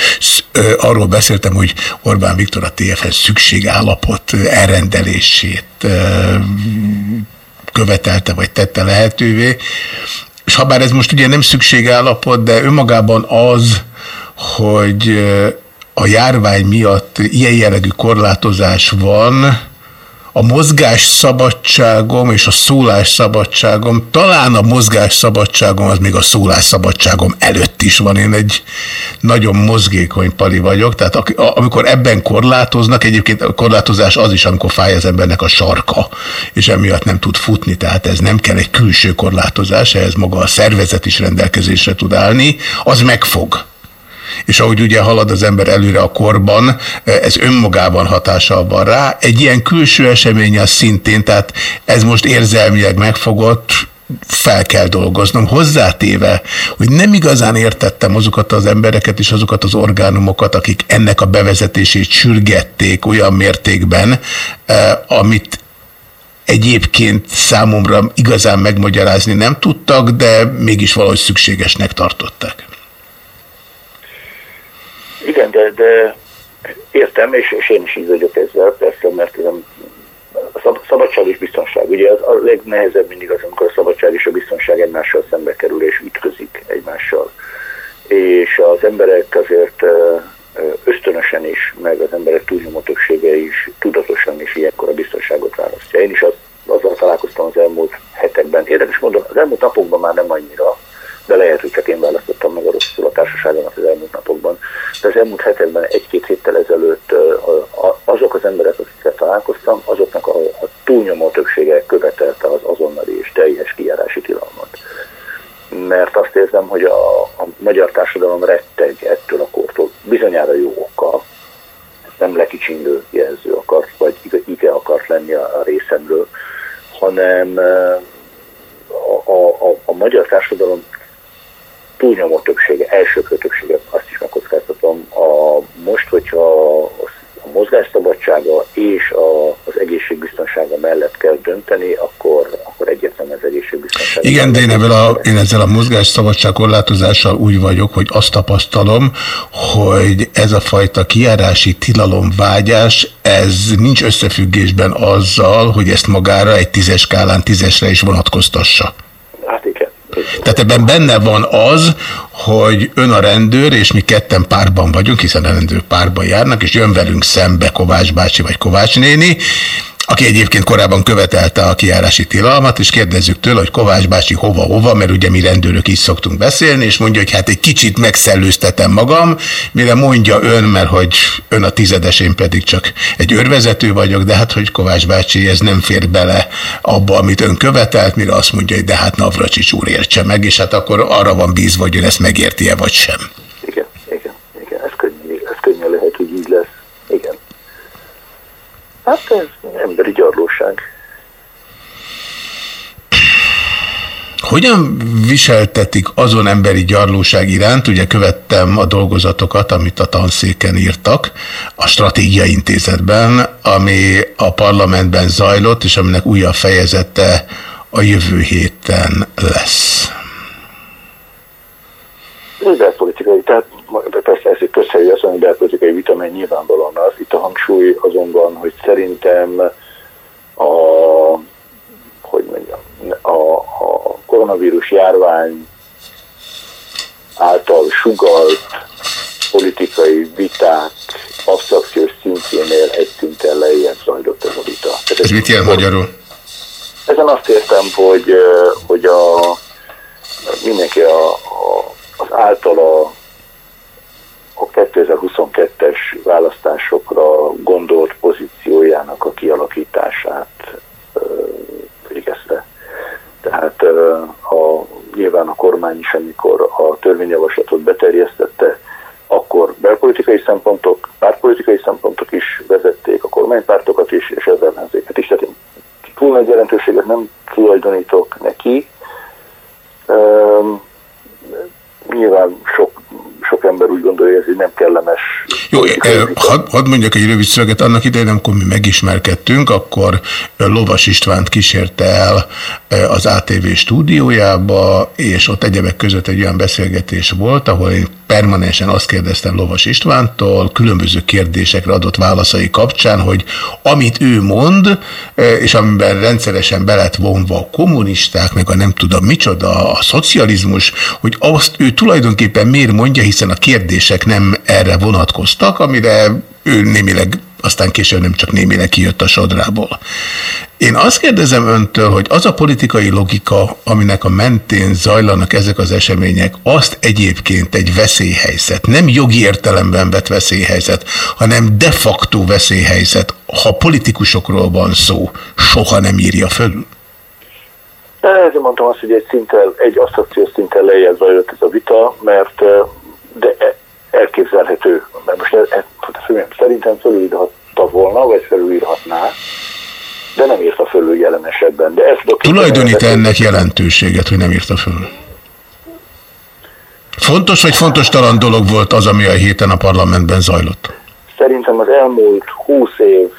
arról beszéltem, hogy Orbán Viktor a TFS szükségállapot elrendelését követelte, vagy tette lehetővé, és ha bár ez most ugye nem szükségállapot, de önmagában az, hogy a járvány miatt ilyen jellegű korlátozás van, a mozgás szabadságom és a szólás szabadságom, talán a mozgás szabadságom az még a szólás szabadságom előtt is van. Én egy nagyon mozgékony pali vagyok, tehát amikor ebben korlátoznak, egyébként a korlátozás az is, amikor fáj az embernek a sarka, és emiatt nem tud futni, tehát ez nem kell egy külső korlátozás, ehhez maga a szervezet is rendelkezésre tud állni, az megfog és ahogy ugye halad az ember előre a korban, ez önmagában hatással van rá. Egy ilyen külső esemény az szintén, tehát ez most érzelmileg megfogott, fel kell dolgoznom. Hozzátéve, hogy nem igazán értettem azokat az embereket és azokat az orgánumokat, akik ennek a bevezetését sürgették olyan mértékben, amit egyébként számomra igazán megmagyarázni nem tudtak, de mégis valahogy szükségesnek tartották. Igen, de, de értem, és, és én is így vagyok ezzel, persze, mert ez a szabadság és biztonság. Ugye az a legnehezebb mindig az, amikor a szabadság és a biztonság egymással szembe kerül és ütközik egymással. És az emberek azért ösztönösen is, meg az emberek túlnyomó többsége is tudatosan is ilyenkor a biztonságot választja. Én is az, azzal találkoztam az elmúlt hetekben. Érdekes mondom, az elmúlt napokban már nem annyira, de lehet, hogy csak én választottam meg a rosszul a társaságomat az elmúlt napokban. De az elmúlt hetekben, egy-két héttel ezelőtt azok az emberek, akikkel találkoztam, azoknak a, a túlnyomó többsége követelte az azonnali és teljes kijárási tilalmat. Mert azt érzem, hogy a, a magyar társadalom retteg ettől a kortól, bizonyára jó oka, nem lekicsingő jelző akart, vagy ige akart lenni a, a részemről, hanem a, a, a, a magyar társadalom túlnyomó többsége, elsőkő többsége, azt is megkockáztatom, a, most, hogyha a mozgásszabadsága és a, az egészségbiztonsága mellett kell dönteni, akkor, akkor egyértelműen az egészségbiztonság. Igen, de én, ezzel a, én ezzel a mozgásszabadság korlátozással úgy vagyok, hogy azt tapasztalom, hogy ez a fajta kiárási tilalom vágyás, ez nincs összefüggésben azzal, hogy ezt magára egy tízes skálán tízesre is vonatkoztassa. Hát igen. Tehát ebben benne van az, hogy ön a rendőr, és mi ketten párban vagyunk, hiszen a rendőr párban járnak, és jön velünk szembe Kovács bácsi vagy Kovács néni, aki egyébként korábban követelte a kiárási tilalmat, és kérdezzük tőle, hogy Kovács bácsi hova-hova, mert ugye mi rendőrök is szoktunk beszélni, és mondja, hogy hát egy kicsit megszellőztetem magam, mire mondja ön, mert hogy ön a tizedes, én pedig csak egy őrvezető vagyok, de hát, hogy Kovács bácsi, ez nem fér bele abba, amit ön követelt, mire azt mondja, hogy de hát Navracsics úr értse meg, és hát akkor arra van bízva, hogy ön ezt megérti-e, vagy sem. Igen, igen, igen, ez könnyű, ez könnyű lehet, hogy. Igen. Hát ez emberi gyarlóság. Hogyan viseltetik azon emberi gyarlóság iránt, ugye követtem a dolgozatokat, amit a tanszéken írtak, a stratégiai intézetben, ami a parlamentben zajlott, és aminek újabb fejezete a jövő héten lesz. Ez belpolitikai, tehát persze ez egy közszerű az, hogy belpolitikai vita, mert nyilvánvalóan az. Itt a hangsúly azonban, hogy szerintem a, hogy mondjam, a, a koronavírus járvány által sugalt politikai viták absztrakciós szintjénél egy szinten lejjebb zajlott ez a vita. Tehát ez mit jelent magyarul? Ezen azt értem, hogy, hogy a, mindenki a, a, az általa a 2022-es választásokra gondolt pozíciójának a kialakítását végezte. Tehát a, nyilván a kormány is, amikor a törvényjavaslatot beterjesztette, akkor belpolitikai szempontok, pártpolitikai szempontok is vezették, a kormánypártokat is, és az ellenzéket is. Tehát én túl nagy jelentőséget nem tulajdonítok neki. Nyilván sok sok ember úgy gondolja, hogy ez nem kellemes. Jó, hadd had mondjak egy rövid szöveget. Annak idején, amikor mi megismerkedtünk, akkor Lovas Istvánt kísérte el az ATV stúdiójába, és ott egyebek között egy olyan beszélgetés volt, ahol én permanensen azt kérdeztem Lovas Istvántól, különböző kérdésekre adott válaszai kapcsán, hogy amit ő mond, és amiben rendszeresen belet vonva a kommunisták, meg a nem tudom micsoda, a szocializmus, hogy azt ő tulajdonképpen miért mondja, hiszen a kérdések nem erre vonatkoztak, amire ő némileg, aztán később nem csak némileg kijött a sodrából. Én azt kérdezem öntől, hogy az a politikai logika, aminek a mentén zajlanak ezek az események, azt egyébként egy veszélyhelyzet, nem jogi értelemben vett veszélyhelyzet, hanem de facto veszélyhelyzet, ha politikusokról van szó, soha nem írja fölül? Ezért mondtam azt, hogy egy szinten, egy asztrakciós szinten lejjebb zajlott ez a vita, mert de e- elképzelhető, mert most ez, ez, szerintem fölülírhatta volna, vagy felülírhatná, de nem írta fölül jelen esetben. De ezt Tulajdonít -e ennek jelentőséget, hogy nem írta fölül? Fontos vagy fontos talan dolog volt az, ami a héten a parlamentben zajlott? Szerintem az elmúlt 20 év,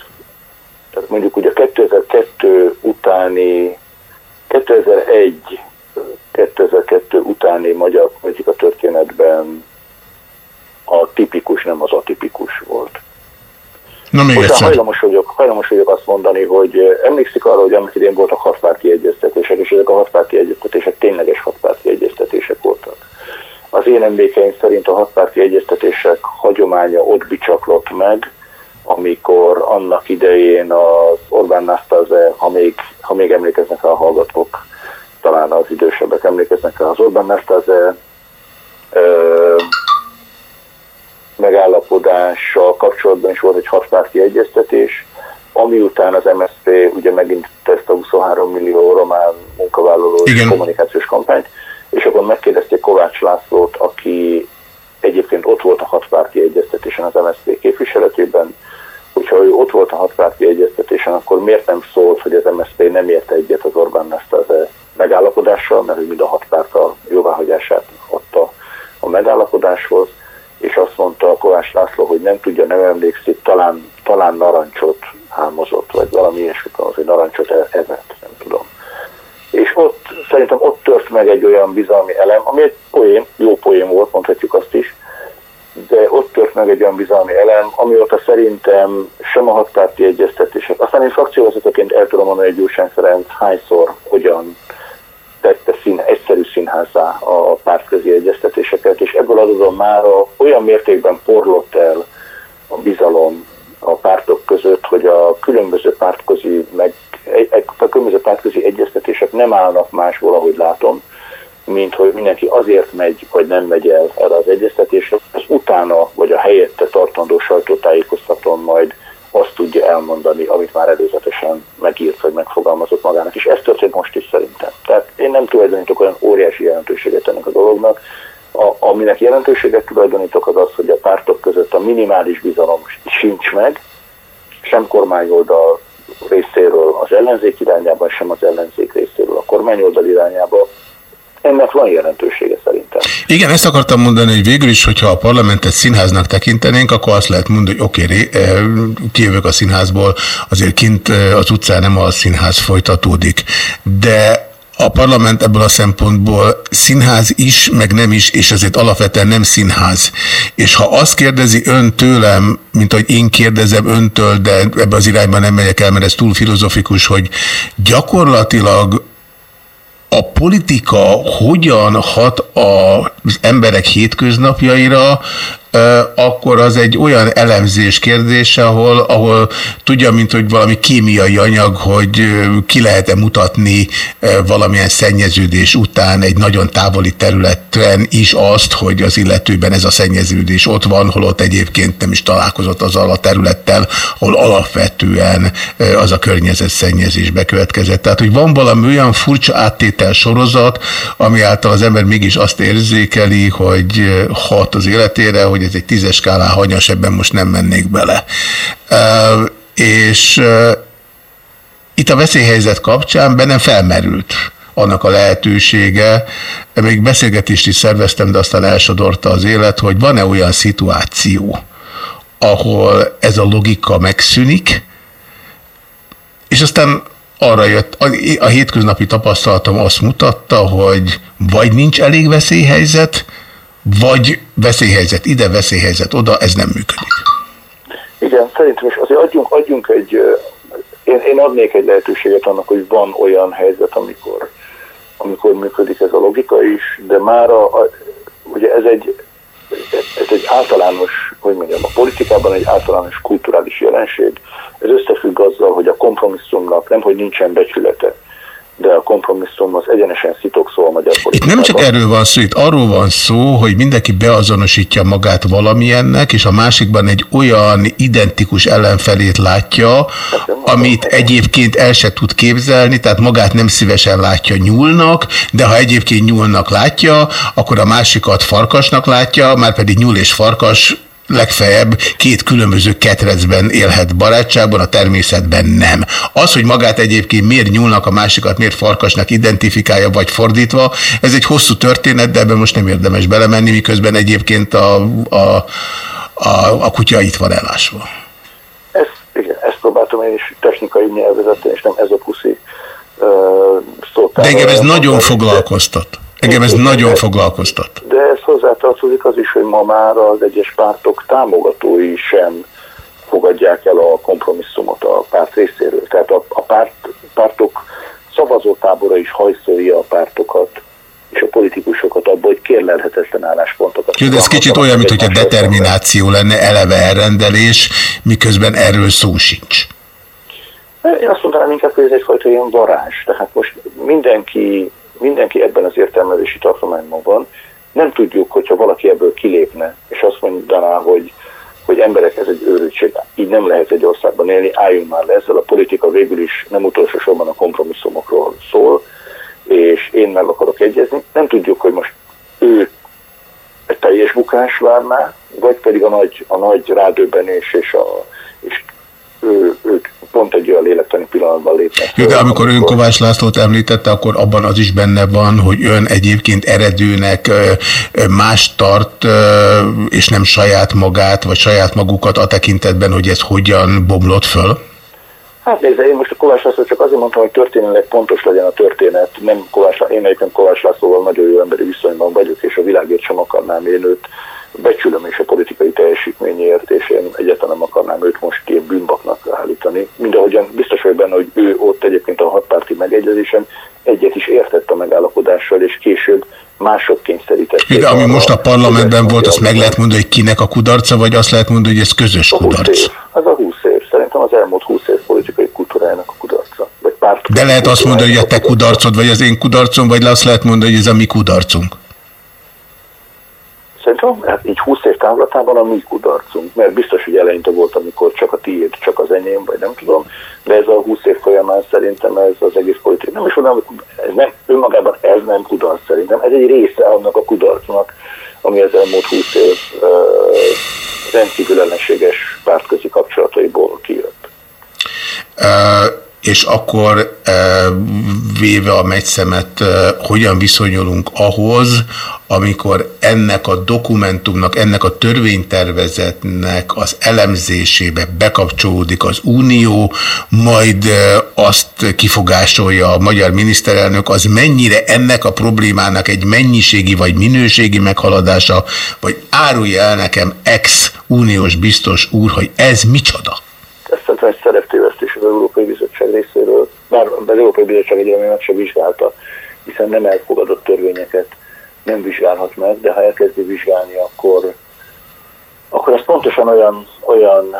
tehát mondjuk ugye 2002 utáni, 2001 2002 utáni magyar politika történetben a tipikus nem az atipikus volt. Na még Most hajlamos vagyok, hajlamos vagyok azt mondani, hogy emlékszik arra, hogy annak idén voltak hatpárti egyeztetések, és ezek a hatpárti egyeztetések tényleges hatpárti egyeztetések voltak. Az én emlékeim szerint a hatpárti egyeztetések hagyománya ott bicsaklott meg, amikor annak idején az Orbán Nastase, ha még, ha még emlékeznek a hallgatók, talán az idősebbek emlékeznek az Orbán Nastase megállapodással kapcsolatban is volt egy hatpárti egyeztetés, ami után az MSZP ugye megint ezt a 23 millió román munkavállaló kommunikációs kampányt, és akkor megkérdezték Kovács Lászlót, aki egyébként ott volt a hatpárti egyeztetésen az MSZP képviseletében, hogyha ő ott volt a hatpárti egyeztetésen, akkor miért nem szólt, hogy az MSZP nem érte egyet az Orbán Nesztaze megállapodással, mert hogy mind a hat párt a jóváhagyását adta a megállapodáshoz és azt mondta a Kovács László, hogy nem tudja, nem emlékszik, talán, talán narancsot álmozott, vagy valami ilyesmi, hogy narancsot e- evett, nem tudom. És ott, szerintem ott tört meg egy olyan bizalmi elem, ami egy poém, jó poém volt, mondhatjuk azt is, de ott tört meg egy olyan bizalmi elem, amióta szerintem sem a hatpárti egyeztetések, aztán én frakcióvezetőként el tudom mondani, hogy Gyurcsány Ferenc hányszor, hogyan tette szín, egyszerű színházá a pártközi egyeztetéseket, és ebből adódóan már olyan mértékben porlott el a bizalom a pártok között, hogy a különböző pártközi, meg, a különböző pártközi egyeztetések nem állnak másból, ahogy látom, mint hogy mindenki azért megy, vagy nem megy el erre az egyeztetésre, az utána, vagy a helyette tartandó sajtótájékoztatón majd azt tudja elmondani, amit már előzetesen megírt, vagy megfogalmazott magának. És ez történt most is szerintem. Tehát én nem tulajdonítok olyan óriási jelentőséget ennek a dolognak. A, aminek jelentőséget tulajdonítok az az, hogy a pártok között a minimális bizalom sincs meg, sem kormányoldal részéről az ellenzék irányában, sem az ellenzék részéről a kormányoldal irányában ennek van jelentősége szerintem. Igen, ezt akartam mondani, hogy végül is, hogyha a parlamentet színháznak tekintenénk, akkor azt lehet mondani, hogy oké, okay, eh, kijövök a színházból, azért kint eh, az utcán nem a színház folytatódik. De a parlament ebből a szempontból színház is, meg nem is, és ezért alapvetően nem színház. És ha azt kérdezi ön tőlem, mint hogy én kérdezem öntől, de ebbe az irányba nem megyek el, mert ez túl filozofikus, hogy gyakorlatilag a politika hogyan hat az emberek hétköznapjaira, akkor az egy olyan elemzés kérdése, ahol, ahol tudja, mint hogy valami kémiai anyag, hogy ki lehet-e mutatni valamilyen szennyeződés után egy nagyon távoli területen is azt, hogy az illetőben ez a szennyeződés ott van, holott egyébként nem is találkozott azzal a területtel, ahol alapvetően az a környezet szennyezés bekövetkezett. Tehát, hogy van valami olyan furcsa áttétel sorozat, ami által az ember mégis azt érzékeli, hogy hat az életére, hogy ez egy tízes skálán hanyas, ebben most nem mennék bele. És itt a veszélyhelyzet kapcsán bennem felmerült annak a lehetősége, még beszélgetést is szerveztem, de aztán elsodorta az élet, hogy van-e olyan szituáció, ahol ez a logika megszűnik, és aztán arra jött, a hétköznapi tapasztalatom azt mutatta, hogy vagy nincs elég veszélyhelyzet, vagy veszélyhelyzet ide, veszélyhelyzet oda, ez nem működik. Igen, szerintem is azért adjunk, adjunk egy, én, én adnék egy lehetőséget annak, hogy van olyan helyzet, amikor, amikor működik ez a logika is, de már a, a, ugye ez egy, ez egy általános, hogy mondjam, a politikában egy általános kulturális jelenség. Ez összefügg azzal, hogy a kompromisszumnak nem, hogy nincsen becsülete, de a kompromisszum az egyenesen szitok szó a magyar politikában. Itt nem csak erről van szó, itt arról van szó, hogy mindenki beazonosítja magát valamilyennek, és a másikban egy olyan identikus ellenfelét látja, amit egyébként el se tud képzelni, tehát magát nem szívesen látja nyúlnak, de ha egyébként nyúlnak látja, akkor a másikat farkasnak látja, már pedig nyúl és farkas legfeljebb két különböző ketrecben élhet barátságban, a természetben nem. Az, hogy magát egyébként miért nyúlnak, a másikat miért farkasnak identifikálja, vagy fordítva, ez egy hosszú történet, de ebben most nem érdemes belemenni, miközben egyébként a, a, a, a kutya itt van elásva. Ezt, igen, ezt próbáltam én is technikai nyelvezetben, és nem ez a puszi uh. De engem ez nagyon foglalkoztat. Engem ez nagyon foglalkoztat. De ez hozzátartozik az is, hogy ma már az egyes pártok támogatói sem fogadják el a kompromisszumot a párt részéről. Tehát a, a párt, pártok szavazótábora is hajszolja a pártokat és a politikusokat abból, hogy kérlelhetetlen álláspontokat. Jó, de ez kicsit olyan, mint hogyha determináció lenne, eleve elrendelés, miközben erről szó sincs. Én azt mondanám inkább, hogy ez egyfajta ilyen varázs. Tehát most mindenki mindenki ebben az értelmezési tartományban van. Nem tudjuk, hogyha valaki ebből kilépne, és azt mondaná, hogy, hogy emberek, ez egy őrültség, így nem lehet egy országban élni, álljunk már le ezzel. A politika végül is nem utolsó sorban a kompromisszumokról szól, és én meg akarok egyezni. Nem tudjuk, hogy most ő egy teljes bukás várná, vagy pedig a nagy, a nagy rádöbbenés és, a, és ő, ők pont egy olyan lélektani pillanatban lépnek. Jó, de amikor ön Kovács Lászlót említette, akkor abban az is benne van, hogy ön egyébként eredőnek más tart, és nem saját magát, vagy saját magukat a tekintetben, hogy ez hogyan bomlott föl? Hát nézd, én most a Kovács László csak azért mondtam, hogy történelek pontos legyen a történet. Nem Kovács, én egyébként Kovács Lászlóval nagyon jó emberi viszonyban vagyok, és a világért sem akarnám én őt becsülöm és a politikai teljesítményért, és én egyáltalán nem akarnám őt most ilyen bűnbaknak állítani. Mindahogyan biztos vagyok benne, hogy ő ott egyébként a hatpárti megegyezésen egyet is értett a megállapodással, és később mások kényszerítették. De ami most a parlamentben volt, azt meg lehet mondani, hogy kinek a kudarca, vagy azt lehet mondani, hogy ez közös kudarc? Az a 20 év. Szerintem az elmúlt 20 év politikai kultúrájának a kudarca. Vagy párt De lehet azt mondani, hogy a te kudarcod, vagy az én kudarcom, vagy azt lehet mondani, hogy ez a mi kudarcunk? Szerintem hát így 20 év távlatában a mi kudarcunk, mert biztos, hogy eleinte volt, amikor csak a tiéd, csak az enyém, vagy nem tudom, de ez a 20 év folyamán szerintem ez az egész politika. Nem is mondom, ez nem, önmagában ez nem kudarc szerintem, ez egy része annak a kudarcnak, ami az elmúlt 20 év uh, rendkívül ellenséges pártközi kapcsolataiból kijött. Uh és akkor véve a megyszemet hogyan viszonyulunk ahhoz, amikor ennek a dokumentumnak, ennek a törvénytervezetnek az elemzésébe bekapcsolódik az Unió, majd azt kifogásolja a magyar miniszterelnök, az mennyire ennek a problémának egy mennyiségi vagy minőségi meghaladása, vagy árulja el nekem ex-uniós biztos úr, hogy ez micsoda? Egy szereptévesztés az Európai Bizottság részéről, bár az Európai Bizottság egy meg se vizsgálta, hiszen nem elfogadott törvényeket nem vizsgálhat meg, de ha elkezdi vizsgálni, akkor, akkor ez pontosan olyan, olyan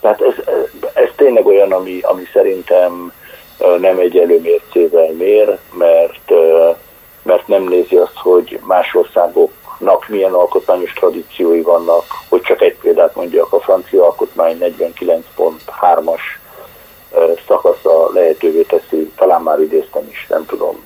tehát ez, ez tényleg olyan, ami, ami szerintem nem egy előmércével mér, mert, mert nem nézi azt, hogy más országok nak milyen alkotmányos tradíciói vannak, hogy csak egy példát mondjak, a francia alkotmány 49.3-as szakasza lehetővé teszi, talán már idéztem is, nem tudom,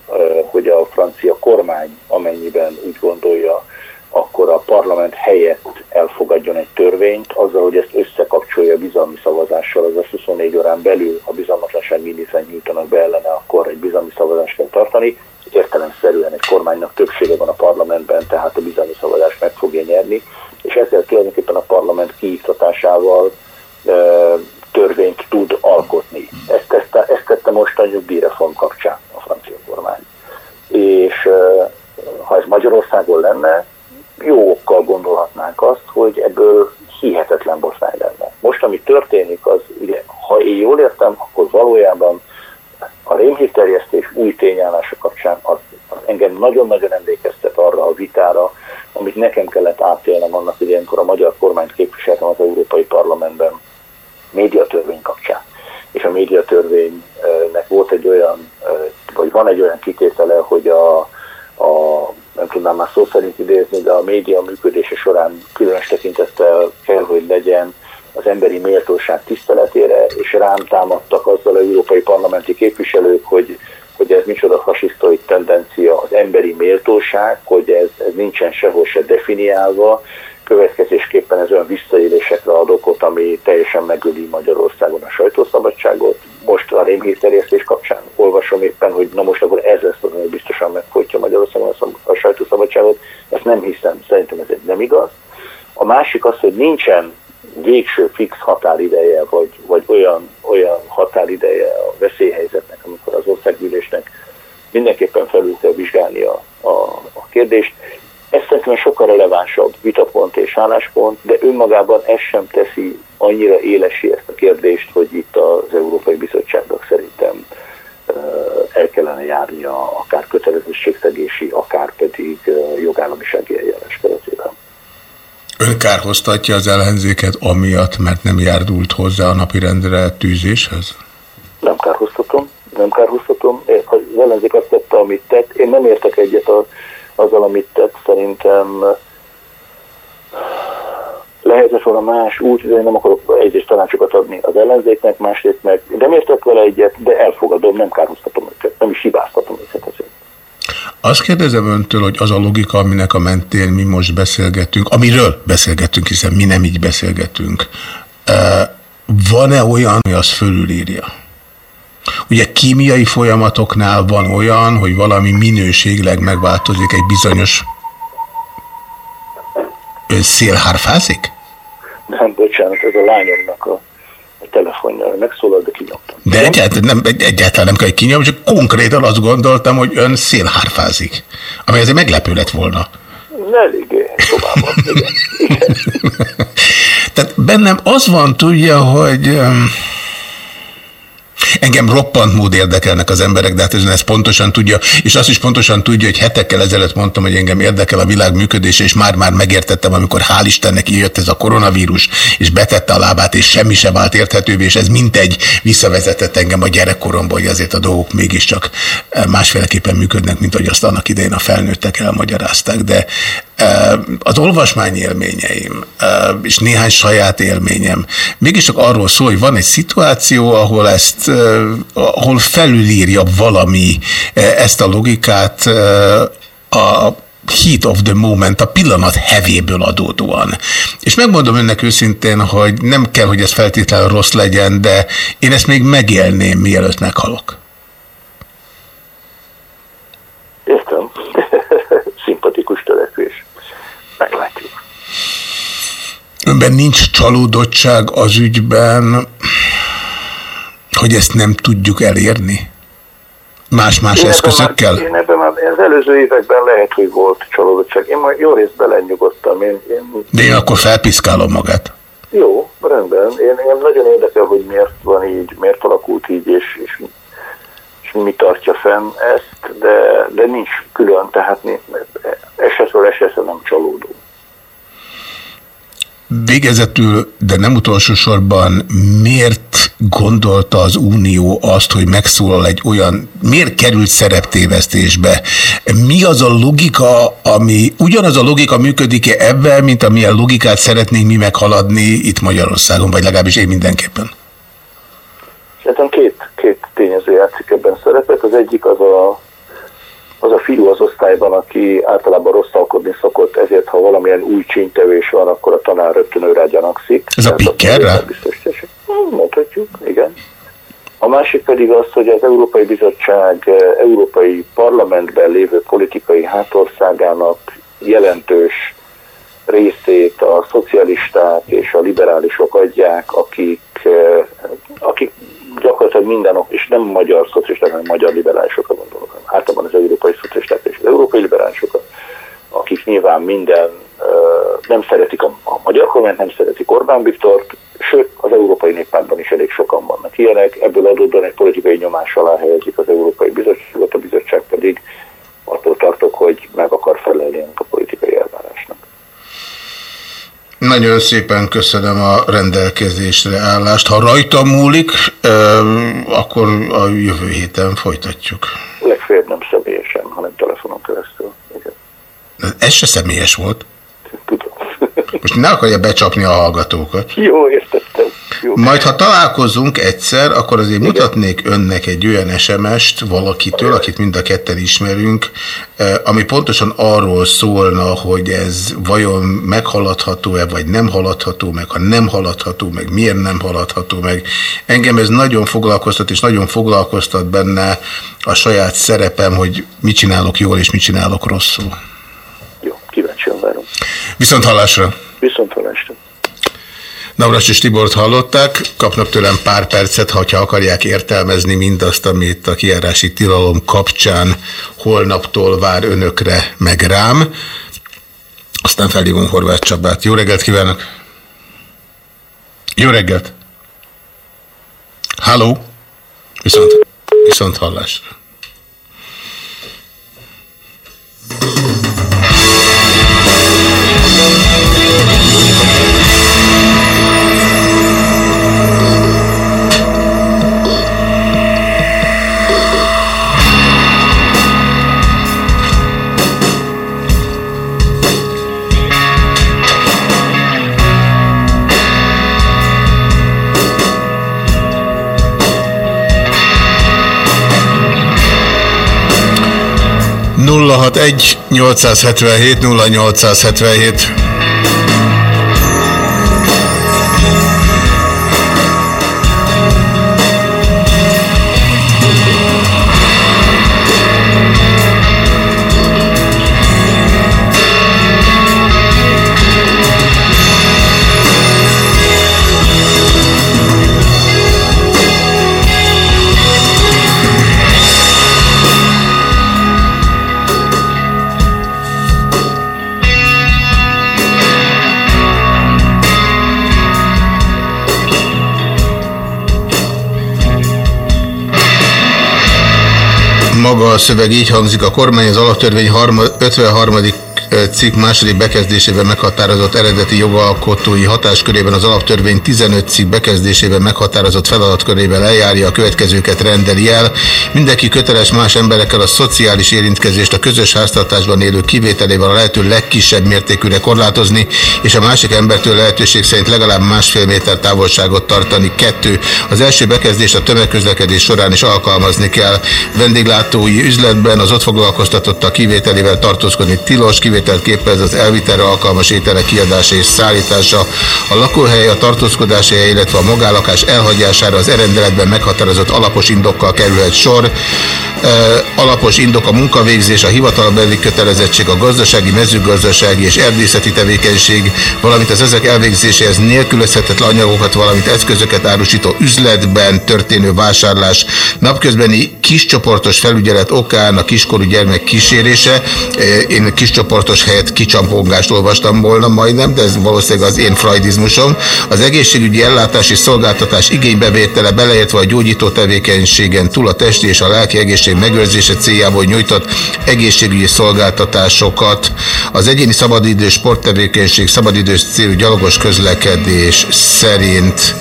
hogy a francia kormány amennyiben úgy gondolja, akkor a parlament helyett elfogadjon egy törvényt, azzal, hogy ezt összekapcsolja bizalmi szavazással, azaz 24 órán belül, ha bizalmatlanság indítványt nyújtanak be ellene, akkor egy bizalmi szavazást kell tartani. Értelemszerűen egy kormánynak többsége van a parlamentben, tehát a bizalmi szavazást meg fogja nyerni, és ezzel tulajdonképpen a parlament kiiktatásával törvényt tud alkotni. Ezt tette, ezt tette most a nyugdíjreform kapcsán a francia kormány. És ha ez Magyarországon lenne, jó okkal gondolhatnánk azt, hogy ebből hihetetlen botrány lenne. Most, ami történik, az ugye, ha én jól értem, akkor valójában a rémhírterjesztés új tényállása kapcsán az, az engem nagyon-nagyon emlékeztet arra a vitára, amit nekem kellett átélnem annak idején, amikor a magyar kormányt képviseltem az Európai Parlamentben médiatörvény kapcsán. És a médiatörvénynek volt egy olyan, vagy van egy olyan kitétele, hogy a, a nem tudnám már szó szerint idézni, de a média működése során különös tekintettel kell, hogy legyen az emberi méltóság tiszteletére, és rám támadtak azzal a európai parlamenti képviselők, hogy, hogy ez micsoda fasisztai tendencia, az emberi méltóság, hogy ez, ez nincsen sehol se definiálva, következésképpen ez olyan visszaélésekre ad okot, ami teljesen megöli Magyarországon a sajtószabadságot. Most a rémhírterjesztés kapcsán olvasom éppen, hogy na most akkor ez lesz az, ami biztosan megfolytja Magyarországon a sajtószabadságot. Ezt nem hiszem, szerintem ez nem igaz. A másik az, hogy nincsen végső fix határideje, vagy, vagy olyan, olyan határideje a veszélyhelyzetnek, amikor az országgyűlésnek mindenképpen felül kell vizsgálni a, a, a kérdést. Ez szerintem sokkal relevánsabb vitapont és álláspont, de önmagában ez sem teszi annyira élesi ezt a kérdést, hogy itt az Európai Bizottságnak szerintem el kellene járnia akár kötelezettségszegési, akár pedig jogállamisági eljárás keretében. Ön kárhoztatja az ellenzéket amiatt, mert nem járdult hozzá a napirendre tűzéshez? Nem kárhoztatom, nem kárhoztatom. Az ellenzék azt tette, amit tett. Én nem értek egyet a, azzal, amit tett. Szerintem lehetett volna más úgy, hogy én nem akarok egyes tanácsokat adni az ellenzéknek, másrészt meg nem értek vele egyet, de elfogadom, nem kárhoztatom őket, nem is hibáztatom őket azért. Azt kérdezem öntől, hogy az a logika, aminek a mentén mi most beszélgetünk, amiről beszélgetünk, hiszen mi nem így beszélgetünk, van-e olyan, hogy az fölülírja? Ugye kémiai folyamatoknál van olyan, hogy valami minőségleg megváltozik egy bizonyos... Ön szélhárfázik? Nem, bocsánat, ez a lányomnak a telefonja, megszólal, de kinyomtam. De egyáltalán nem, egyáltalán nem kell, hogy kinyom, csak konkrétan azt gondoltam, hogy ön szélhárfázik. Ami azért meglepő lett volna. Eléggé igen. igen. Tehát bennem az van, tudja, hogy Engem roppant mód érdekelnek az emberek, de hát ez, ezt pontosan tudja, és azt is pontosan tudja, hogy hetekkel ezelőtt mondtam, hogy engem érdekel a világ működése, és már-már megértettem, amikor hál' Istennek jött ez a koronavírus, és betette a lábát, és semmi sem vált érthetővé, és ez mintegy visszavezetett engem a gyerekkoromban, hogy azért a dolgok mégiscsak eh, másféleképpen működnek, mint hogy azt annak idején a felnőttek elmagyarázták, de az olvasmány élményeim, és néhány saját élményem, mégiscsak arról szól, hogy van egy szituáció, ahol ezt, ahol felülírja valami ezt a logikát a heat of the moment, a pillanat hevéből adódóan. És megmondom önnek őszintén, hogy nem kell, hogy ez feltétlenül rossz legyen, de én ezt még megélném, mielőtt meghalok. Értem. Önben nincs csalódottság az ügyben, hogy ezt nem tudjuk elérni? Más-más eszközökkel? Én ebben már, az előző években lehet, hogy volt csalódottság. Én majd jó részt belenyugodtam. Én, én... De én akkor felpiszkálom magát. Jó, rendben. Én, én nagyon érdekel, hogy miért van így, miért alakult így, és, és, és mi tartja fenn ezt, de, de nincs külön, tehát esetről esetre nem csalódó. Végezetül, de nem utolsó sorban, miért gondolta az Unió azt, hogy megszólal egy olyan, miért került szereptévesztésbe? Mi az a logika, ami, ugyanaz a logika működik-e ebben, mint amilyen logikát szeretnénk mi meghaladni itt Magyarországon, vagy legalábbis én mindenképpen? Szerintem két, két tényező játszik ebben szerepet. Az egyik az a az a fiú az osztályban, aki általában rosszalkodni szokott, ezért ha valamilyen új csíntevés van, akkor a tanár rögtön őre gyanakszik. Ez a pikkerre? Hm, mondhatjuk, igen. A másik pedig az, hogy az Európai Bizottság eh, Európai Parlamentben lévő politikai hátországának jelentős részét a szocialisták és a liberálisok adják, akik, eh, akik gyakorlatilag minden, és nem magyar szocialisták, hanem magyar liberálisokra gondolok, hanem általában az európai szocialisták és az európai liberálisokat, akik nyilván minden nem szeretik a, a magyar kormányt, nem szeretik Orbán Viktort, sőt az Európai Néppártban is elég sokan vannak ilyenek, ebből adódóan egy politikai nyomás alá helyezik az Európai Bizottságot, a bizottság pedig attól tartok, hogy meg akar felelni a politikai elvárásnak. Nagyon szépen köszönöm a rendelkezésre állást. Ha rajta múlik, akkor a jövő héten folytatjuk. Legfeljebb nem személyesen, hanem telefonon keresztül. Igen. Ez se személyes volt. Tudom. Most ne akarja becsapni a hallgatókat. Jó, értettem. Jó. Majd, ha találkozunk egyszer, akkor azért Igen. mutatnék önnek egy olyan SMS-t valakitől, akit mind a ketten ismerünk, eh, ami pontosan arról szólna, hogy ez vajon meghaladható-e, vagy nem haladható meg, ha nem haladható meg, miért nem haladható meg. Engem ez nagyon foglalkoztat, és nagyon foglalkoztat benne a saját szerepem, hogy mit csinálok jól, és mit csinálok rosszul. Jó, kíváncsian várom. Viszont hallásra! Viszont hallásra! Navras és Tibort hallották, kapnak tőlem pár percet, ha akarják értelmezni mindazt, amit a kiárási tilalom kapcsán holnaptól vár önökre, meg rám. Aztán felhívom Horváth Csabát. Jó reggelt kívánok! Jó reggelt! Halló! Viszont, viszont hallásra! 061 877 0877 szöveg így hangzik, a kormány az alaptörvény 53 cikk második bekezdésében meghatározott eredeti jogalkotói hatáskörében az alaptörvény 15 cikk bekezdésében meghatározott feladatkörében eljárja, a következőket rendeli el. Mindenki köteles más emberekkel a szociális érintkezést a közös háztartásban élő kivételével a lehető legkisebb mértékűre korlátozni, és a másik embertől lehetőség szerint legalább másfél méter távolságot tartani. Kettő. Az első bekezdést a tömegközlekedés során is alkalmazni kell. Vendéglátói üzletben az ott foglalkoztatottak kivételével tartózkodni tilos, kivételt képez az elvitelre alkalmas ételek kiadása és szállítása, a lakóhely, a tartózkodási hely, illetve a magálakás elhagyására az erendeletben meghatározott alapos indokkal kerülhet sor. Alapos indok a munkavégzés, a hivatalbeli kötelezettség, a gazdasági, mezőgazdasági és erdészeti tevékenység, valamint az ezek elvégzéséhez nélkülözhetetlen anyagokat, valamint eszközöket árusító üzletben történő vásárlás, napközbeni kiscsoportos felügyelet okán a kiskorú gyermek kísérése. Én kiscsoportos helyett kicsampongást olvastam volna majdnem, de ez valószínűleg az én freudizmusom. Az egészségügyi ellátási szolgáltatás igénybevétele beleértve a gyógyító tevékenységen túl a testi és a lelki egészség megőrzése céljából nyújtott egészségügyi szolgáltatásokat. Az egyéni szabadidős sporttevékenység, szabadidős célú gyalogos közlekedés szerint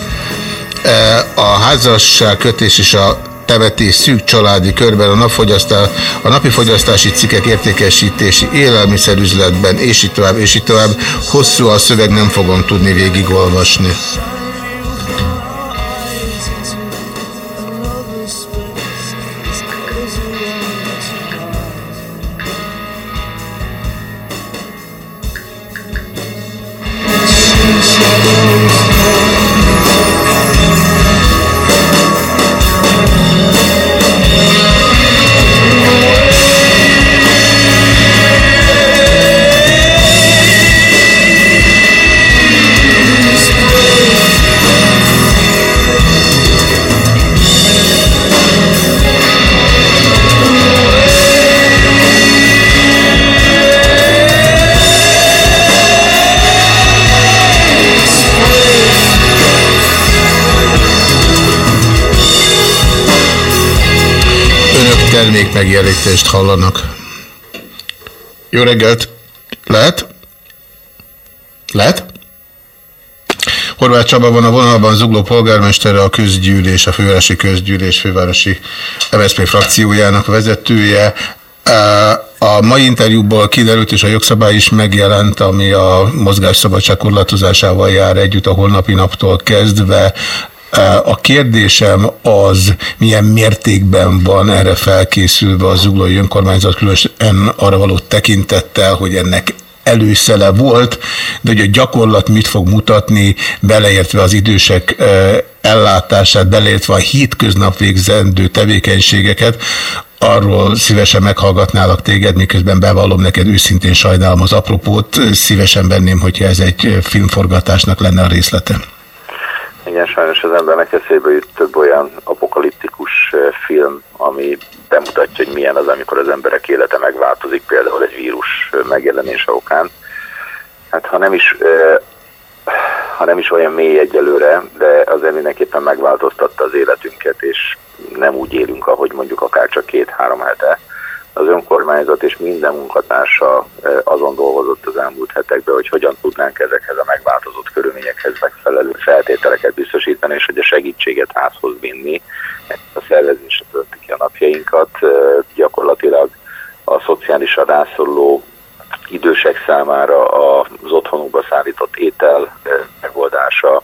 a házasság kötés és a temetés szűk családi körben a, a napi fogyasztási cikkek értékesítési élelmiszerüzletben, és így tovább, és így tovább. Hosszú a szöveg, nem fogom tudni végigolvasni. Megjelenítést hallanak. Jó reggelt! Lehet? Lehet? Horváth Csaba van a vonalban, Zugló polgármestere, a közgyűlés, a fővárosi közgyűlés fővárosi MSZP frakciójának vezetője. A mai interjúból kiderült, és a jogszabály is megjelent, ami a mozgásszabadság korlátozásával jár együtt a holnapi naptól kezdve a kérdésem az, milyen mértékben van erre felkészülve az zuglói önkormányzat, különösen arra való tekintettel, hogy ennek előszele volt, de hogy a gyakorlat mit fog mutatni, beleértve az idősek ellátását, beleértve a hétköznap végzendő tevékenységeket, arról szívesen meghallgatnálak téged, miközben bevallom neked őszintén sajnálom az apropót, szívesen venném, hogyha ez egy filmforgatásnak lenne a részlete. Igen, sajnos az embernek eszébe jut több olyan apokaliptikus film, ami bemutatja, hogy milyen az, amikor az emberek élete megváltozik, például egy vírus megjelenése okán. Hát ha nem is, ha nem is olyan mély egyelőre, de azért mindenképpen megváltoztatta az életünket, és nem úgy élünk, ahogy mondjuk akár csak két-három hete az önkormányzat és minden munkatársa azon dolgozott az elmúlt hetekben, hogy hogyan tudnánk ezekhez a megváltozott körülményekhez megfelelő feltételeket biztosítani, és hogy a segítséget házhoz vinni. A szervezésre töltik ki a napjainkat. Gyakorlatilag a szociálisan rászoruló idősek számára az otthonukba szállított étel megoldása,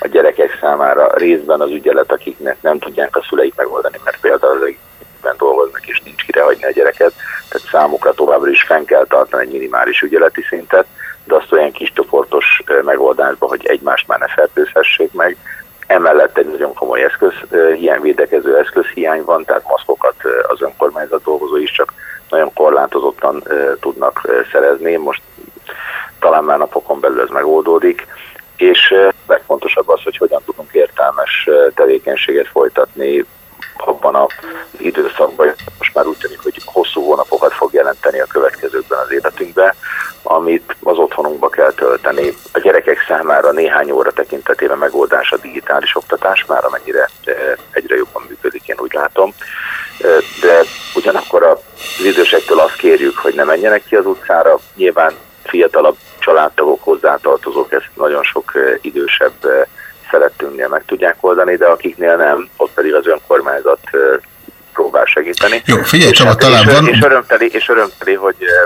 a gyerekek számára részben az ügyelet, akiknek nem tudják a szüleik megoldani, mert például ben dolgoznak, és nincs kire hagyni a gyereket, tehát számukra továbbra is fenn kell tartani egy minimális ügyeleti szintet, de azt olyan kis csoportos megoldásba, hogy egymást már ne fertőzhessék meg. Emellett egy nagyon komoly eszköz, hiány védekező eszközhiány van, tehát maszkokat az önkormányzat dolgozó is csak nagyon korlátozottan tudnak szerezni. Most talán már napokon belül ez megoldódik, és legfontosabb az, hogy hogyan tudunk értelmes tevékenységet folytatni abban az időszakban, most már úgy tűnik, hogy hosszú hónapokat fog jelenteni a következőkben az életünkben, amit az otthonunkba kell tölteni. A gyerekek számára néhány óra tekintetében megoldás a digitális oktatás, már amennyire eh, egyre jobban működik, én úgy látom. Eh, de ugyanakkor a hogy ne menjenek ki az utcára. Nyilván fiatalabb családtagok, hozzátartozók ezt nagyon sok idősebb szerettünknél meg tudják oldani, de akiknél nem, ott pedig az önkormányzat próbál segíteni. Jó, figyelj, és, Csaba, hát- talán és, van- És örömteli, és örömteli hogy, eh,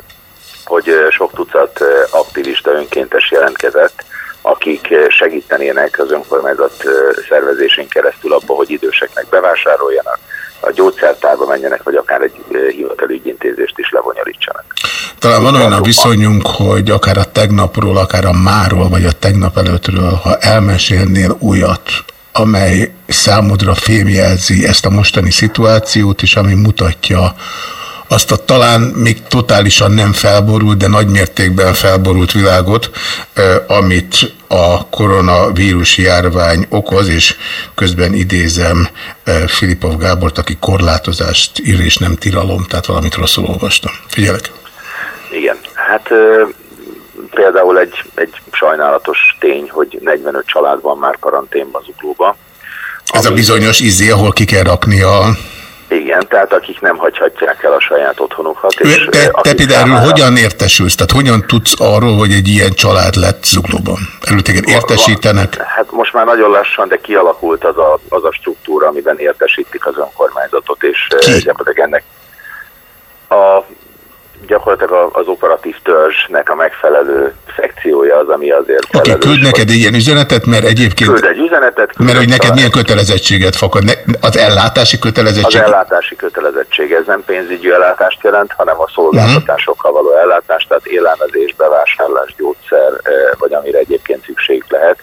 hogy eh, sok tucat eh, aktivista önkéntes jelentkezett, akik eh, segítenének az önkormányzat eh, szervezésén keresztül abba, hogy időseknek bevásároljanak, a gyógyszertárba menjenek, vagy akár egy eh, hivatali ügyintézést is lebonyolítsanak. Talán van olyan a viszonyunk, hogy akár a tegnapról, akár a máról, vagy a tegnap előttről, ha elmesélnél újat, amely számodra fémjelzi ezt a mostani szituációt, és ami mutatja azt a talán még totálisan nem felborult, de nagy mértékben felborult világot, amit a koronavírus járvány okoz, és közben idézem Filipov Gábort, aki korlátozást ír, és nem tilalom, tehát valamit rosszul olvastam. Figyelek! Hát például egy, egy sajnálatos tény, hogy 45 család van már karanténban Zuglóba. Ez a bizonyos izé, ahol ki kell rakni a... Igen, tehát akik nem hagyhatják el a saját otthonukat. És, Te, te például számára- hogyan értesülsz? Tehát hogyan tudsz arról, hogy egy ilyen család lett Zuglóban? Erről téged értesítenek? Hát most már nagyon lassan, de kialakult az a, az a struktúra, amiben értesítik az önkormányzatot, és Ki? gyakorlatilag ennek a, gyakorlatilag a- az operatív törzsnek a megfelelő szekciója az, ami azért Oké, felelős, küld neked egy ilyen üzenetet, mert egyébként... Küld egy üzenetet. küld Mert hogy neked milyen kötelezettséget fakad? Az ellátási Az kötelezettség? ellátási kötelezettség, ez nem pénzügyi ellátást jelent, hanem a szolgáltatásokkal való ellátás, tehát élelmezés, bevásárlás, gyógyszer, eh, vagy amire egyébként szükség lehet.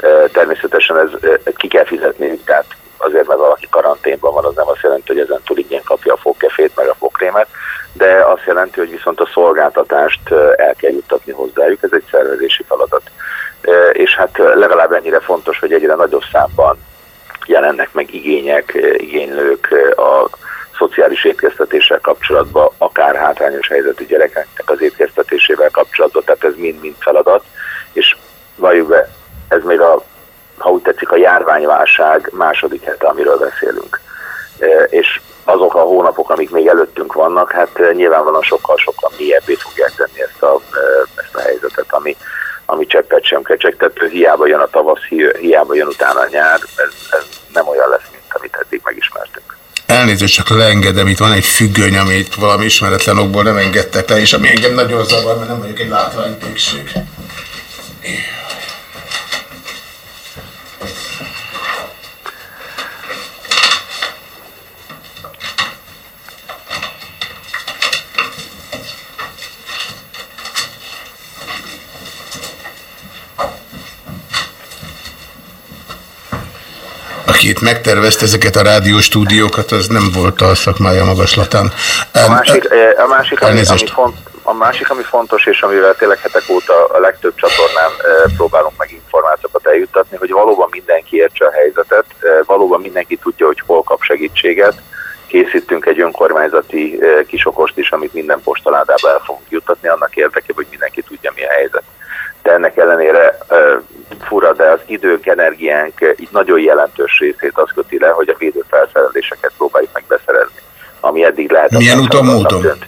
Eh, Természetesen ez eh, ki kell fizetni, tehát azért, mert valaki karanténban van, az nem azt jelenti, hogy ezentúl ingyen kapja a fogkefét, meg a fogkrémet, de azt jelenti, hogy viszont a szolgáltatást eh, el kell juttatni hozzájuk, ez egy szervezési feladat. Eh, És hát eh, legalább ennyire fontos, hogy egyre nagyobb számban jelennek meg igények, eh, igénylők eh, a szociális étkeztetéssel kapcsolatban, akár hátrányos helyzetű gyerekeknek az étkeztetésével kapcsolatban, tehát ez mind-mind feladat, és valljuk be, ez még a, ha úgy tetszik, a járványválság második hete, amiről beszélünk. Eh, És azok a hónapok, amik még előttünk vannak, hát eh, nyilvánvalóan sokkal-sokkal mélyebbé fogják tenni ezt a, eh, ezt a helyzetet, ami, ami cseppet sem kecsegtető, hiába jön a tavasz, hi- hiába jön utána a nyár, ez, ez nem olyan lesz, mint amit eddig megismertünk. Elnézést, csak leengedem, itt van egy függöny, amit valami ismeretlen okból nem engedtek le, és ami engem nagyon zavar, mert nem vagyok egy látványtégség. Aki itt megtervezte ezeket a rádióstúdiókat, az nem volt a szakmája magaslatán. A másik, eh, a másik, ami, ami, font, a másik, ami fontos, és amivel tényleg hetek óta a legtöbb csatornán eh, próbálunk meg információkat eljuttatni, hogy valóban mindenki értse a helyzetet, eh, valóban mindenki tudja, hogy hol kap segítséget. Készítünk egy önkormányzati kisokost is, amit minden postaládába el fogunk juttatni, annak érdekében, hogy mindenki tudja, mi a helyzet. De ennek ellenére fura, de az időnk, energiánk eh, így nagyon jelentős részét az köti le, hogy a védőfelszereléseket próbáljuk meg beszerezni, ami eddig lehet. Milyen úton, módon?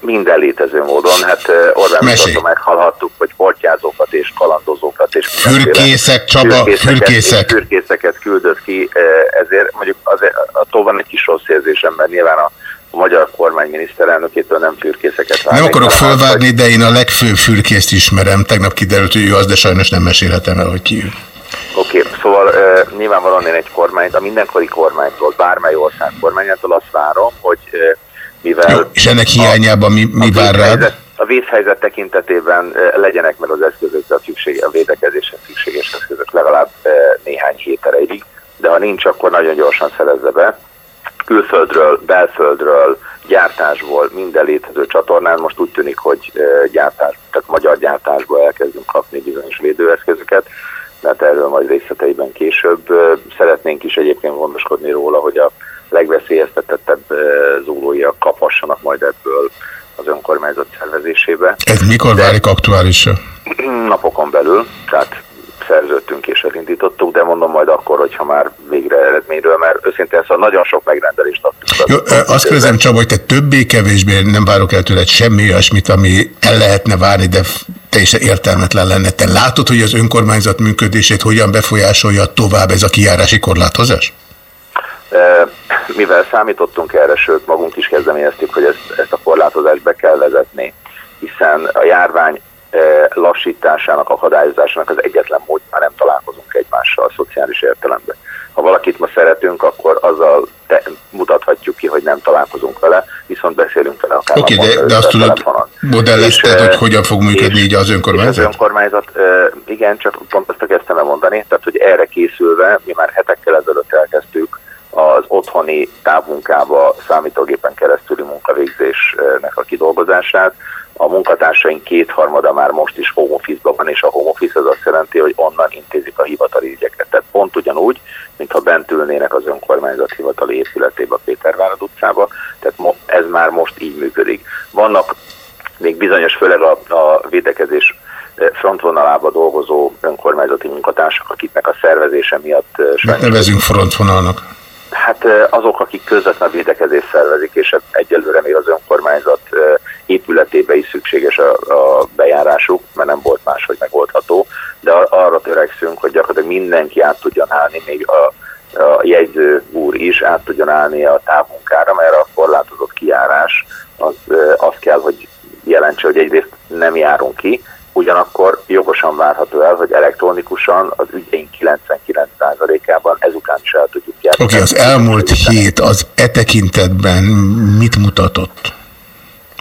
Minden létező módon. Hát eh, Orbán Mesélj. Meghallhattuk, hogy portyázókat és kalandozókat és Fürkészek, Csaba, fürkészek. és fürkészeket küldött ki, eh, ezért mondjuk azért, attól van egy kis rossz érzésem, mert nyilván a, a magyar kormány miniszterelnökétől nem fürkészeket Nem várnék, akarok fölvágni, de én a legfőbb fürkészt ismerem. Tegnap kiderült, hogy ő az, de sajnos nem mesélhetem el, hogy ki ő. Oké, okay, szóval uh, nyilvánvalóan én egy kormányt, a mindenkori kormánytól, bármely ország kormányától azt várom, hogy uh, mivel... Jó, és ennek hiányában mi, mi vár rád? a vészhelyzet tekintetében uh, legyenek meg az eszközök, a, szükség, a védekezéshez szükséges eszközök legalább uh, néhány hét erejéig, de ha nincs, akkor nagyon gyorsan szerezze be. Külföldről, belföldről, gyártásból, minden létező csatornán most úgy tűnik, hogy gyártás, tehát magyar gyártásból elkezdünk kapni bizonyos védőeszközöket, mert erről majd részleteiben később. Szeretnénk is egyébként gondoskodni róla, hogy a legveszélyeztetettebb zúlóiak kaphassanak majd ebből az önkormányzat szervezésébe. Ez mikor válik aktuálisra? Napokon belül, tehát szerződtünk és elindítottuk, de mondom majd akkor, hogyha már végre eredményről, mert őszintén szóval nagyon sok megrendelést adtunk. Jó, azt kérdezem Csaba, hogy te többé-kevésbé nem várok el tőled semmi olyasmit, ami el lehetne várni, de teljesen értelmetlen lenne. Te látod, hogy az önkormányzat működését hogyan befolyásolja tovább ez a kijárási korlátozás? Mivel számítottunk erre, sőt magunk is kezdeményeztük, hogy ezt, ezt a korlátozást be kell vezetni, hiszen a járvány lassításának, akadályozásának az egyetlen mód, már nem találkozunk egymással a szociális értelemben. Ha valakit ma szeretünk, akkor azzal te, mutathatjuk ki, hogy nem találkozunk vele, viszont beszélünk vele akár Oké, okay, de, de azt tudod modellezted, hogy hogyan fog működni és, így az önkormányzat? Az önkormányzat, igen, csak pont ezt kezdtem mondani, tehát hogy erre készülve, mi már hetekkel ezelőtt elkezdtük az otthoni távmunkába számítógépen keresztüli munkavégzésnek a kidolgozását, a munkatársaink kétharmada már most is home office van, és a home office az azt jelenti, hogy onnan intézik a hivatali ügyeket. Tehát pont ugyanúgy, mintha bent ülnének az önkormányzat hivatali épületébe a Pétervárad utcába, tehát ez már most így működik. Vannak még bizonyos, főleg a, a védekezés frontvonalába dolgozó önkormányzati munkatársak, akiknek a szervezése miatt... Mit nevezünk frontvonalnak? Hát azok, akik közvetlen védekezést szervezik, és egyelőre még az önkormányzat épületébe is szükséges a, a bejárásuk, mert nem volt máshogy megoldható, de arra törekszünk, hogy gyakorlatilag mindenki át tudjon állni, még a, a jegyző úr is át tudjon állni a távmunkára, mert a korlátozott kiárás az, az kell, hogy jelentse, hogy egyrészt nem járunk ki, ugyanakkor jogosan várható el, hogy elektronikusan az ügyeink 99%-ában ezután is el tudjuk járni. Oké, okay, az elmúlt hét az e tekintetben mit mutatott?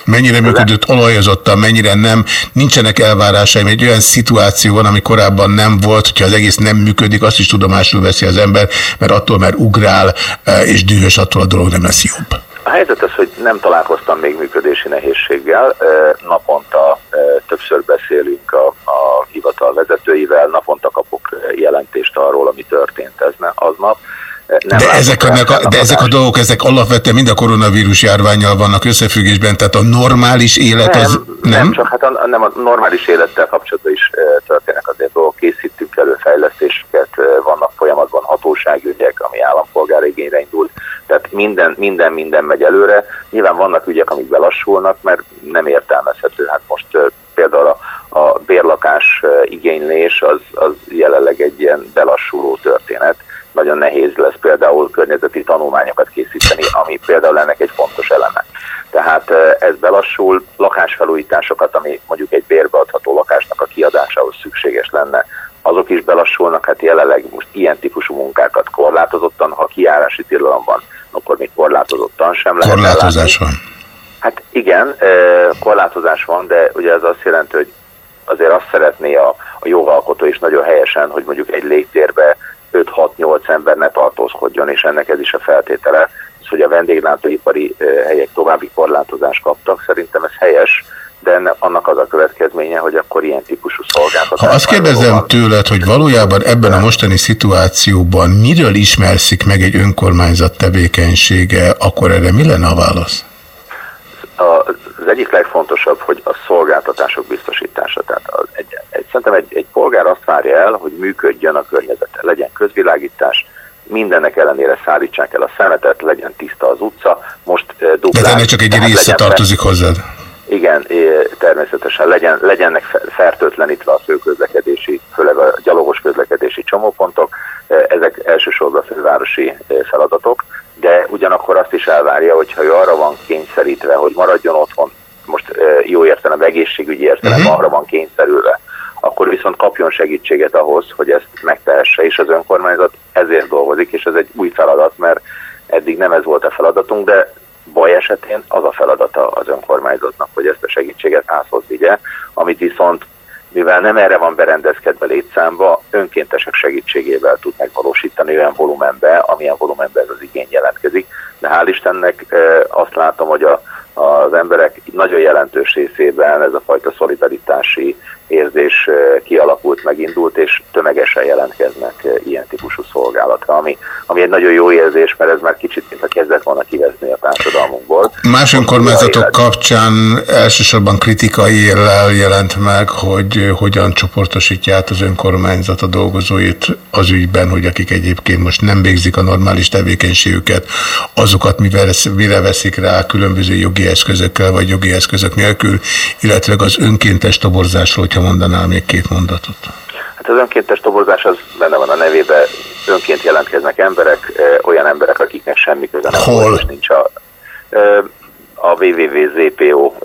Mennyire működött olajozottan, mennyire nem. Nincsenek elvárásaim. Egy olyan szituáció van, ami korábban nem volt, hogyha az egész nem működik, azt is tudomásul veszi az ember, mert attól, mert ugrál eh, és dühös, attól a dolog nem lesz jobb. A helyzet az, hogy nem találkoztam még működési nehézséggel. Naponta többször beszélünk a, a hivatal vezetőivel, naponta kapok jelentést arról, ami történt ez aznap. Nem de ezek, a, de ezek a dolgok, ezek alapvetően mind a koronavírus járványjal vannak összefüggésben, tehát a normális élet nem, az nem? Nem, csak hát a, nem a normális élettel kapcsolatban is történnek azért dolgok, készítünk elő fejlesztéseket, vannak folyamatban hatóságügyek, ami állampolgár igényre indult, tehát minden, minden, minden megy előre. Nyilván vannak ügyek, amik belassulnak, mert nem értelmezhető. Hát most például a, a bérlakás igénylés az, az jelenleg egy ilyen belassuló történet. Nagyon nehéz lesz például környezeti tanulmányokat készíteni, ami például ennek egy fontos eleme. Tehát ez belassul, lakásfelújításokat, ami mondjuk egy bérbeadható lakásnak a kiadásához szükséges lenne, azok is belassulnak, hát jelenleg most ilyen típusú munkákat korlátozottan, ha kiárási tilalom van, akkor még korlátozottan sem lehet. Korlátozás van. Hát igen, korlátozás van, de ugye ez azt jelenti, hogy azért azt szeretné a, a jogalkotó is nagyon helyesen, hogy mondjuk egy légtérbe 5-6-8 ember ne tartózkodjon, és ennek ez is a feltétele, hogy a vendéglátóipari helyek további korlátozást kaptak. Szerintem ez helyes, de ennek, annak az a következménye, hogy akkor ilyen típusú szolgáltatás... Ha azt kérdezem van. tőled, hogy valójában ebben a mostani szituációban miről ismerszik meg egy önkormányzat tevékenysége, akkor erre mi lenne a válasz? Az egyik legfontosabb, hogy a szolgáltatások biztosítása. Tehát az egy, egy, szerintem egy, egy polgár azt várja el, hogy működjön a környezete, legyen közvilágítás, mindennek ellenére szállítsák el a szemetet, legyen tiszta az utca. Most uh, duplán, De ennek csak egy része tartozik hozzád. Igen, természetesen legyen, legyenek fertőtlenítve a főközlekedési, főleg a gyalogos közlekedési csomópontok, ezek elsősorban fővárosi feladatok, de ugyanakkor azt is elvárja, hogyha ő arra van kényszerítve, hogy maradjon otthon, most jó értelem, egészségügyi értelem uh-huh. arra van kényszerülve, akkor viszont kapjon segítséget ahhoz, hogy ezt megtehesse, és az önkormányzat ezért dolgozik, és ez egy új feladat, mert eddig nem ez volt a feladatunk, de baj esetén az a feladata az önkormányzatnak, hogy ezt a segítséget házhoz vigye, amit viszont mivel nem erre van berendezkedve létszámba, önkéntesek segítségével tud megvalósítani olyan volumenbe, amilyen volumenbe ez az igény jelentkezik. De hál' Istennek azt látom, hogy a, az emberek nagyon jelentős részében ez a fajta szolidaritási érzés kialakult, megindult, és tömegesen jelentkeznek ilyen típusú szolgálatra, ami, ami egy nagyon jó érzés, mert ez már kicsit, mint a kezdett volna kivezni a társadalmunkból. Más önkormányzatok kapcsán elsősorban kritikai éllel jelent meg, hogy hogyan csoportosítja át az önkormányzat a dolgozóit az ügyben, hogy akik egyébként most nem végzik a normális tevékenységüket, azokat mivel, mire veszik rá különböző jogi eszközökkel vagy jogi eszközök nélkül, illetve az önkéntes toborzásról, hogyha mondanál még két mondatot. Hát az önkéntes toborzás az benne van a nevébe, önként jelentkeznek emberek, olyan emberek, akiknek semmi köze nem Hol? és nincs a, a www.zpo.hu-n,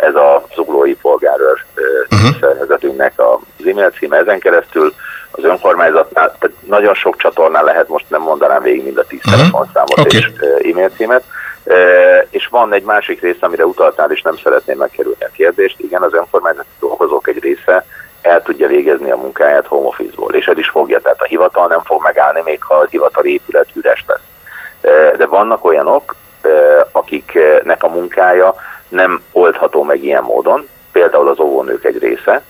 ez a zuglói polgárőr uh-huh. szervezetünknek az e-mail címe, ezen keresztül az önkormányzatnál, tehát nagyon sok csatornán lehet, most nem mondanám végig mind a tíz uh-huh. telefonszámot okay. és e-mail címet, és van egy másik rész, amire utaltál, és nem szeretném megkerülni a kérdést. Igen, az önkormányzati dolgozók egy része el tudja végezni a munkáját home office-ból, és el is fogja, tehát a hivatal nem fog megállni, még ha a hivatali épület üres lesz. De vannak olyanok, akiknek a munkája nem oldható meg ilyen módon, például az óvónők egy része,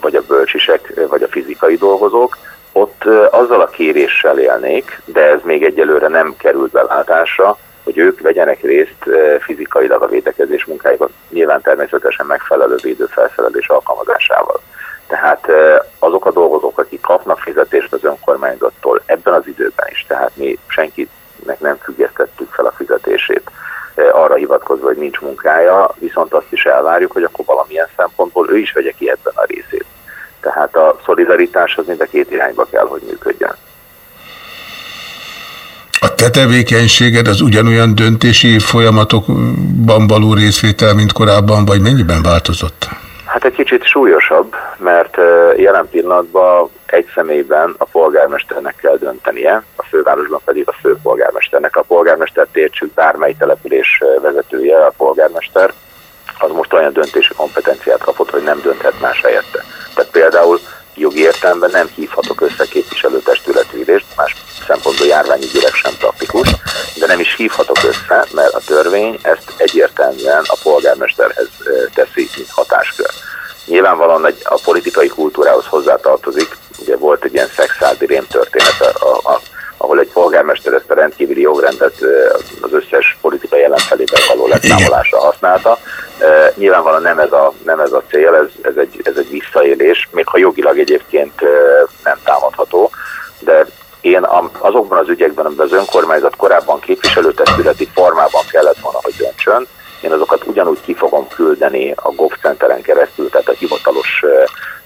vagy a bölcsisek, vagy a fizikai dolgozók, ott azzal a kéréssel élnék, de ez még egyelőre nem került belátásra, hogy ők vegyenek részt fizikailag a védekezés munkáiban, nyilván természetesen megfelelő védőfelszerelés alkalmazásával. Tehát azok a dolgozók, akik kapnak fizetést az önkormányzattól ebben az időben is, tehát mi senkinek nem függesztettük fel a fizetését arra hivatkozva, hogy nincs munkája, viszont azt is elvárjuk, hogy akkor valamilyen szempontból ő is vegye ki ebben a részét. Tehát a szolidaritás az mind a két irányba kell, hogy működjön. A te tevékenységed az ugyanolyan döntési folyamatokban való részvétel, mint korábban, vagy mennyiben változott? Hát egy kicsit súlyosabb, mert jelen pillanatban egy személyben a polgármesternek kell döntenie, a fővárosban pedig a főpolgármesternek. A polgármester értsük bármely település vezetője, a polgármester, az most olyan döntési kompetenciát kapott, hogy nem dönthet más helyette. Tehát például jogi értelemben nem hívhatok össze képviselőtestületülést, más szempontból járványügyileg sem praktikus, de nem is hívhatok össze, mert a törvény ezt egyértelműen a polgármesterhez teszi, mint hatáskör. Nyilvánvalóan egy, a politikai kultúrához hozzátartozik, ugye volt egy ilyen szexádi rém történet, a, a, ahol egy polgármester ezt a rendkívüli jogrendet az összes politikai ellenfelében való leszámolásra használta. Nyilvánvalóan nem ez a, nem ez a cél, ez, ez, egy, ez egy visszaélés, még ha jogilag egyébként nem támadható, de én azokban az ügyekben, amiben az önkormányzat korábban képviselőtestületi formában kellett volna, hogy döntsön, én azokat ugyanúgy ki fogom küldeni a GovCenteren keresztül, tehát a hivatalos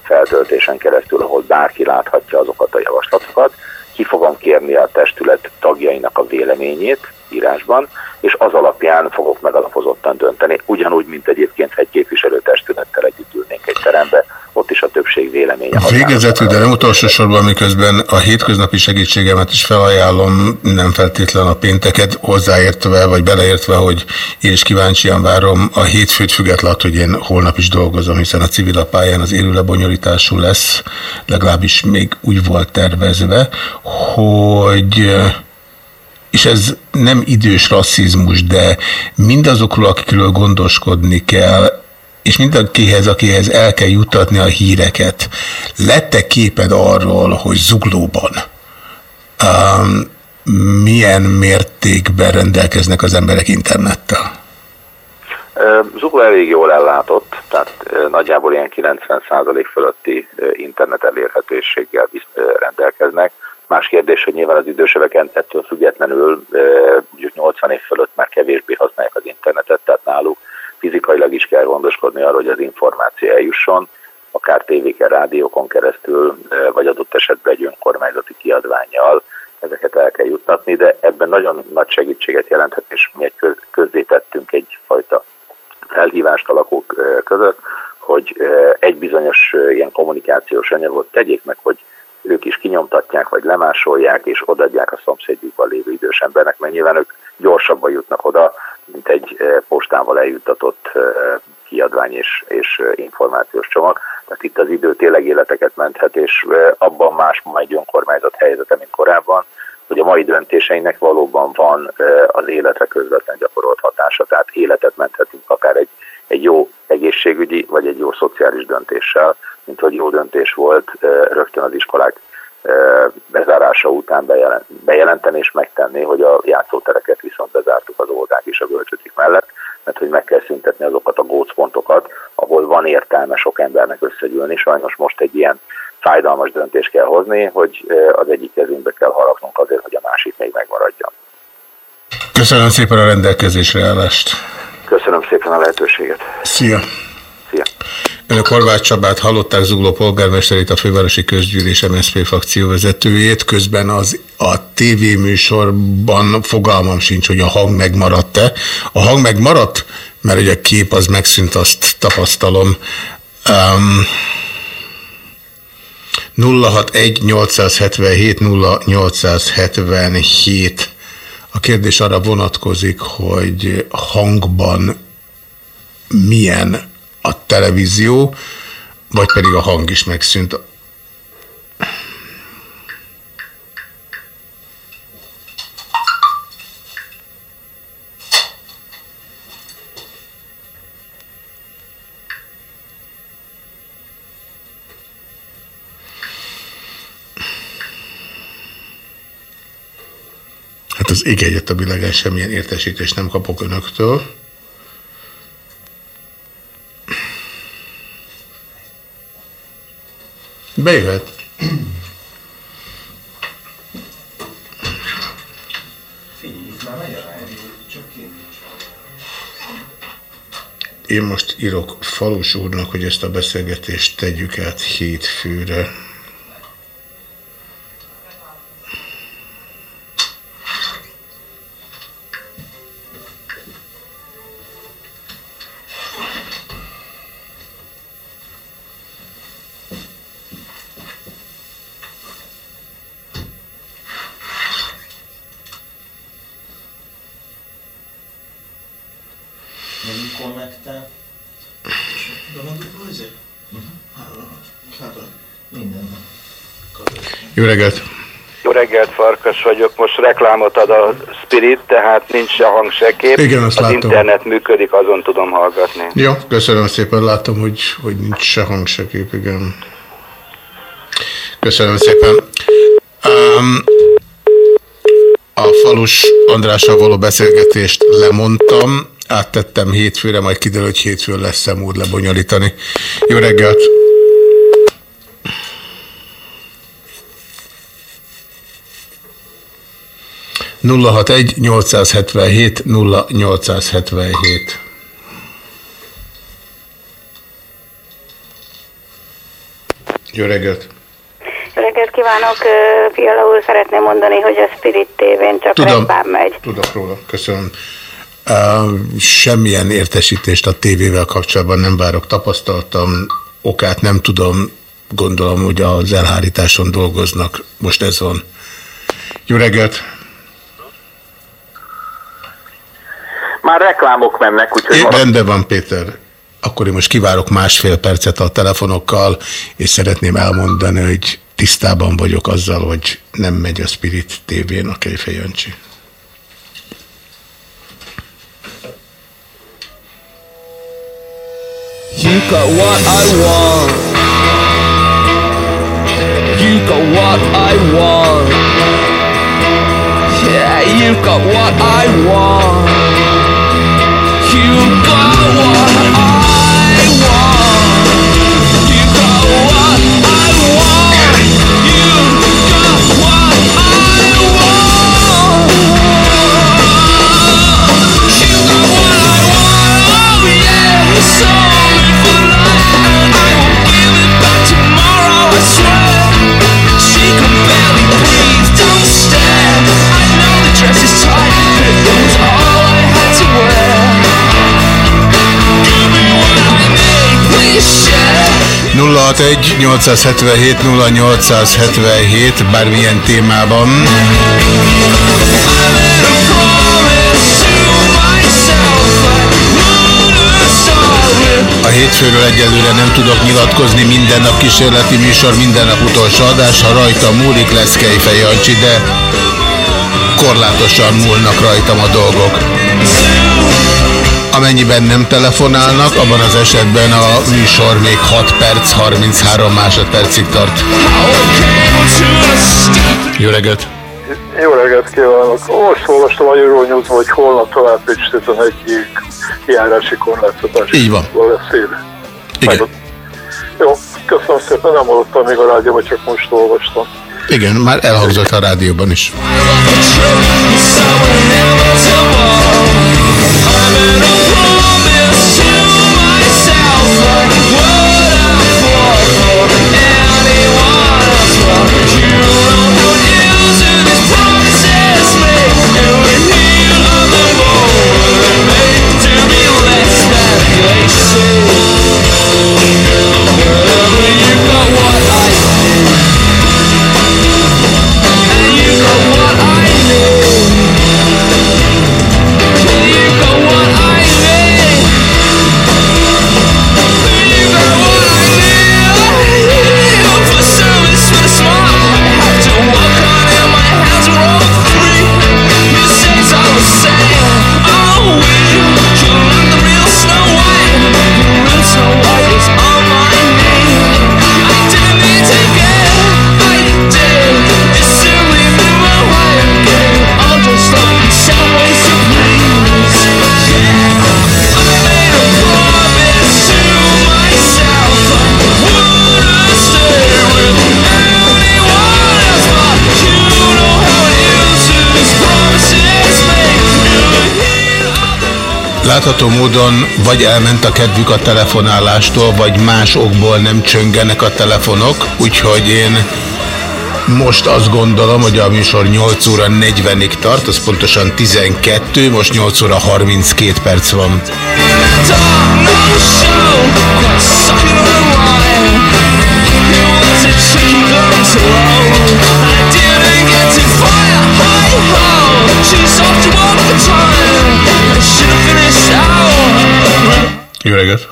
feltöltésen keresztül, ahol bárki láthatja azokat a javaslatokat. Ki fogom kérni a testület tagjainak a véleményét írásban, és az alapján fogok megalapozottan dönteni, ugyanúgy, mint egyébként egy képviselőtestülettel együtt ülnénk egy terembe, ott is a többség véleménye. Végezetül, de nem utolsó sorban, miközben a hétköznapi segítségemet is felajánlom, nem feltétlen a pénteket hozzáértve, vagy beleértve, hogy én is kíváncsian várom a hétfőt függetlenül, hogy én holnap is dolgozom, hiszen a civil pályán az élő lebonyolítású lesz, legalábbis még úgy volt tervezve, hogy és ez nem idős rasszizmus, de mindazokról, akikről gondoskodni kell, és mindenkihez, akihez el kell jutatni a híreket, lette képed arról, hogy zuglóban um, milyen mértékben rendelkeznek az emberek internettel? Zugló elég jól ellátott, tehát nagyjából ilyen 90% fölötti internet elérhetőséggel rendelkeznek. Más kérdés, hogy nyilván az idősebbek ettől függetlenül 80 év fölött már kevésbé használják az internetet, tehát náluk fizikailag is kell gondoskodni arról, hogy az információ eljusson, akár tévéken, rádiókon keresztül, vagy adott esetben egy önkormányzati kiadványjal ezeket el kell juttatni, de ebben nagyon nagy segítséget jelenthet, és mi egy közzétettünk egyfajta felhívást a lakók között, hogy egy bizonyos ilyen kommunikációs anyagot tegyék meg, hogy ők is kinyomtatják, vagy lemásolják, és odaadják a szomszédjukban lévő idős embernek, mert nyilván ők gyorsabban jutnak oda, mint egy postával eljuttatott kiadvány és, és információs csomag. Tehát itt az idő tényleg életeket menthet, és abban más ma egy önkormányzat helyzete, mint korábban, hogy a mai döntéseinek valóban van az életre közvetlen gyakorolt hatása, tehát életet menthetünk akár egy, egy jó egészségügyi vagy egy jó szociális döntéssel, mint hogy jó döntés volt rögtön az iskolák bezárása után bejelenteni és megtenni, hogy a játszótereket viszont bezártuk az oldák és a bölcsötik mellett, mert hogy meg kell szüntetni azokat a gócpontokat, ahol van értelme sok embernek összegyűlni. Sajnos most egy ilyen fájdalmas döntést kell hozni, hogy az egyik kezünkbe kell harapnunk azért, hogy a másik még megmaradjon. Köszönöm szépen a rendelkezésre állást. Köszönöm szépen a lehetőséget. Szia! Szia! Önök Horváth Csabát hallották, Zugló polgármesterét, a Fővárosi Közgyűlés MSZP frakció vezetőjét, közben az a tévéműsorban fogalmam sincs, hogy a hang megmaradt-e. A hang megmaradt, mert ugye a kép az megszűnt, azt tapasztalom. Um, 061 877 0877 a kérdés arra vonatkozik, hogy hangban milyen a televízió, vagy pedig a hang is megszűnt. Hát az ég egyet a világán semmilyen értesítést nem kapok önöktől. Bejöhet. Én most írok Falus úrnak, hogy ezt a beszélgetést tegyük át hétfőre. Jó reggelt! Jó reggelt, Farkas vagyok. Most reklámot ad a Spirit, tehát nincs se hang, se kép. Igen, azt az látom. internet működik, azon tudom hallgatni. Jó, köszönöm szépen, látom, hogy, hogy nincs se hang, se kép, igen. Köszönöm szépen. Um, a falus Andrással való beszélgetést lemondtam, áttettem hétfőre, majd kiderül, hogy hétfőn lesz szemúr lebonyolítani. Jó reggelt! nulla hat egy 877 0877 Jó reggelt! Jó reggelt kívánok, Fiala úr, szeretném mondani, hogy a Spirit TV-n csak Tudom. megy. Tudok róla, köszönöm. Semmilyen értesítést a tévével kapcsolatban nem várok, tapasztaltam, okát nem tudom, gondolom, hogy az elhárításon dolgoznak, most ez van. Jó reggelt! Már reklámok mennek, úgyhogy... Én, rendben van, Péter. Akkor én most kivárok másfél percet a telefonokkal, és szeretném elmondani, hogy tisztában vagyok azzal, hogy nem megy a Spirit TV-n a Kejfej Jancsi. You got what I want. You got what I want. Yeah, you got what I want. You got what 061-877-0877 bármilyen témában. A hétfőről egyelőre nem tudok nyilatkozni, minden nap kísérleti műsor, minden nap utolsó adás, ha rajta múlik lesz Kejfej de korlátosan múlnak rajtam a dolgok. Amennyiben nem telefonálnak, abban az esetben a műsor még 6 perc, 33 másodpercig tart. Jó reggelt! Jó reggelt kívánok! Most olvastam a Euronews, hogy holnap tovább Pécs 11-ig járási korlátozás. Így van. Lesz. Igen. Jó, köszönöm szépen, nem hallottam még a rádióban, csak most olvastam. Igen, már elhangzott a rádióban is. Látható módon vagy elment a kedvük a telefonálástól, vagy más okból nem csöngenek a telefonok, úgyhogy én most azt gondolom, hogy a műsor 8 óra 40-ig tart, az pontosan 12, most 8 óra 32 perc van. Jó reggelt!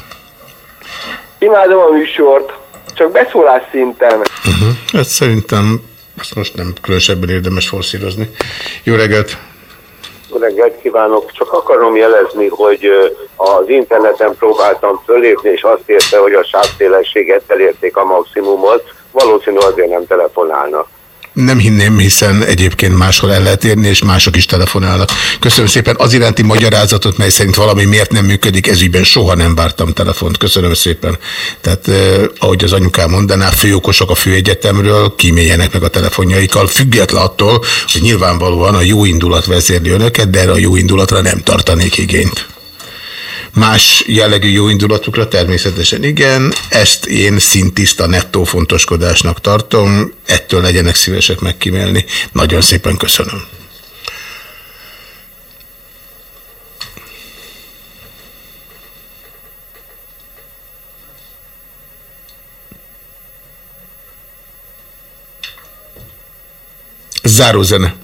Imádom a műsort, csak beszólás szinten. Uh-huh. Hát szerintem ezt most nem különösebben érdemes forszírozni. Jó reggelt! Jó reggelt kívánok! Csak akarom jelezni, hogy az interneten próbáltam fölépni, és azt érte, hogy a sávszélességet elérték a maximumot. Valószínű azért nem telefonálnak. Nem hinném, hiszen egyébként máshol el lehet érni, és mások is telefonálnak. Köszönöm szépen az iránti magyarázatot, mely szerint valami miért nem működik, ezügyben soha nem vártam telefont. Köszönöm szépen. Tehát, eh, ahogy az anyukám mondaná, főokosok a főegyetemről, kíméljenek meg a telefonjaikkal, független attól, hogy nyilvánvalóan a jó indulat vezérli önöket, de erre a jó indulatra nem tartanék igényt. Más jellegű jó indulatukra természetesen igen, ezt én szintiszta nettó fontoskodásnak tartom, ettől legyenek szívesek megkímélni. Nagyon szépen köszönöm. Zárózene.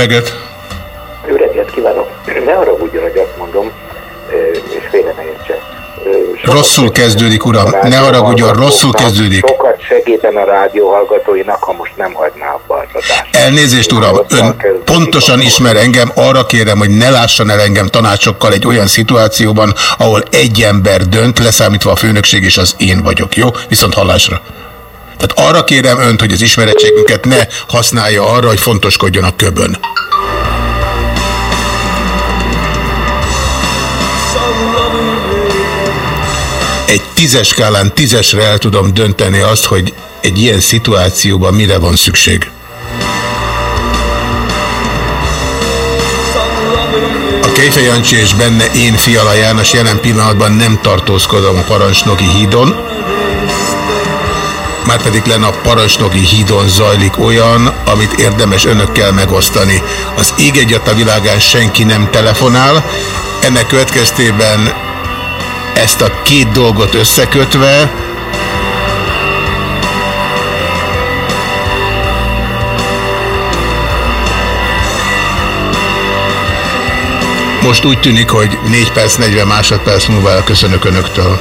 Reggelt! Jó reggelt kívánok! Ne haragudjon, hogy azt mondom, és félre ne értse. Sokat Rosszul kezdődik, uram. Ne haragudjon, rosszul kezdődik. Sokat segíten a rádió hallgatóinak, ha most nem hagyná abba az adást. Elnézést, uram, ön pontosan ismer engem, arra kérem, hogy ne lásson el engem tanácsokkal egy olyan szituációban, ahol egy ember dönt, leszámítva a főnökség, és az én vagyok, jó? Viszont hallásra. Tehát arra kérem önt, hogy az ismerettségünket ne használja arra, hogy fontoskodjon a köbön. Egy tízes skálán tízesre el tudom dönteni azt, hogy egy ilyen szituációban mire van szükség. Kejfej Jancsi és benne én, Fiala János jelen pillanatban nem tartózkodom a Parancsnoki hídon, márpedig lenne a Parancsnoki hídon zajlik olyan, amit érdemes önökkel megosztani. Az ég egyat világán senki nem telefonál, ennek következtében ezt a két dolgot összekötve Most úgy tűnik, hogy 4 perc, 40 másodperc múlva elköszönök önöktől.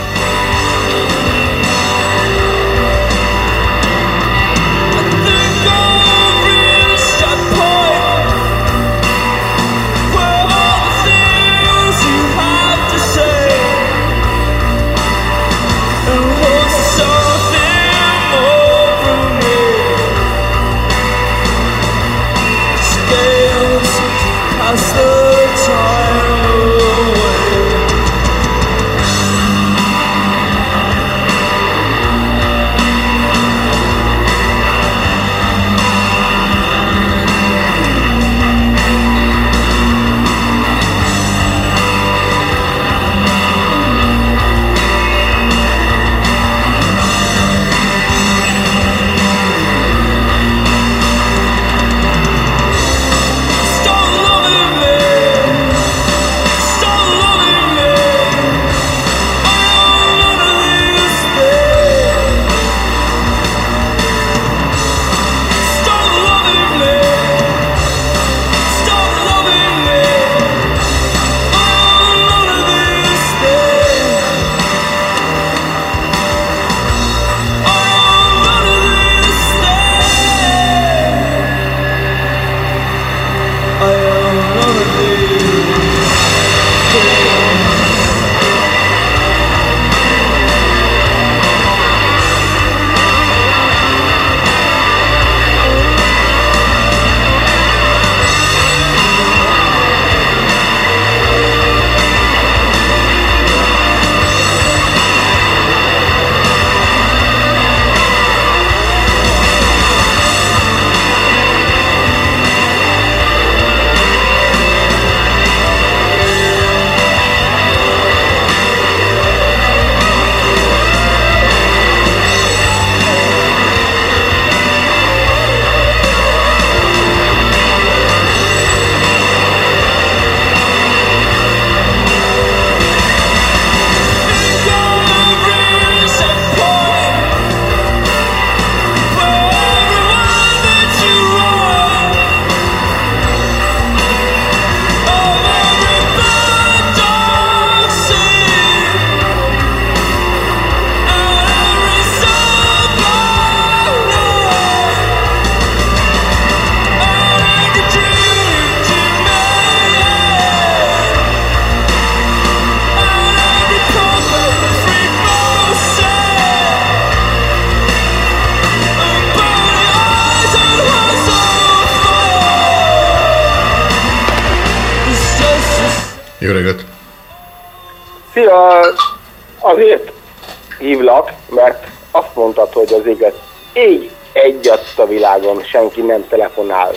Az éget ég egyat a világon, senki nem telefonál.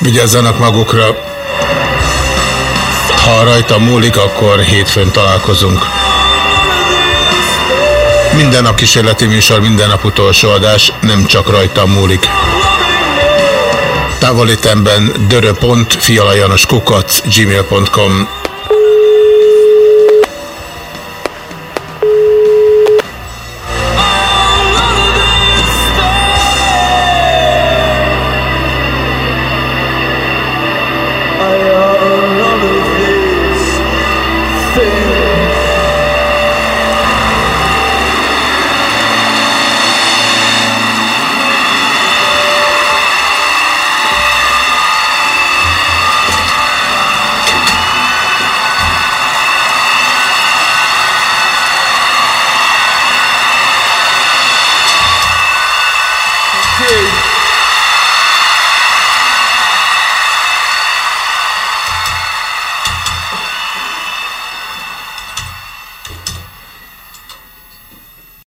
Vigyázzanak magukra. Ha rajta múlik, akkor hétfőn találkozunk. Minden nap kísérleti műsor, minden nap utolsó adás, nem csak rajtam múlik. Távolétemben dörö.fialajanoskukac gmail.com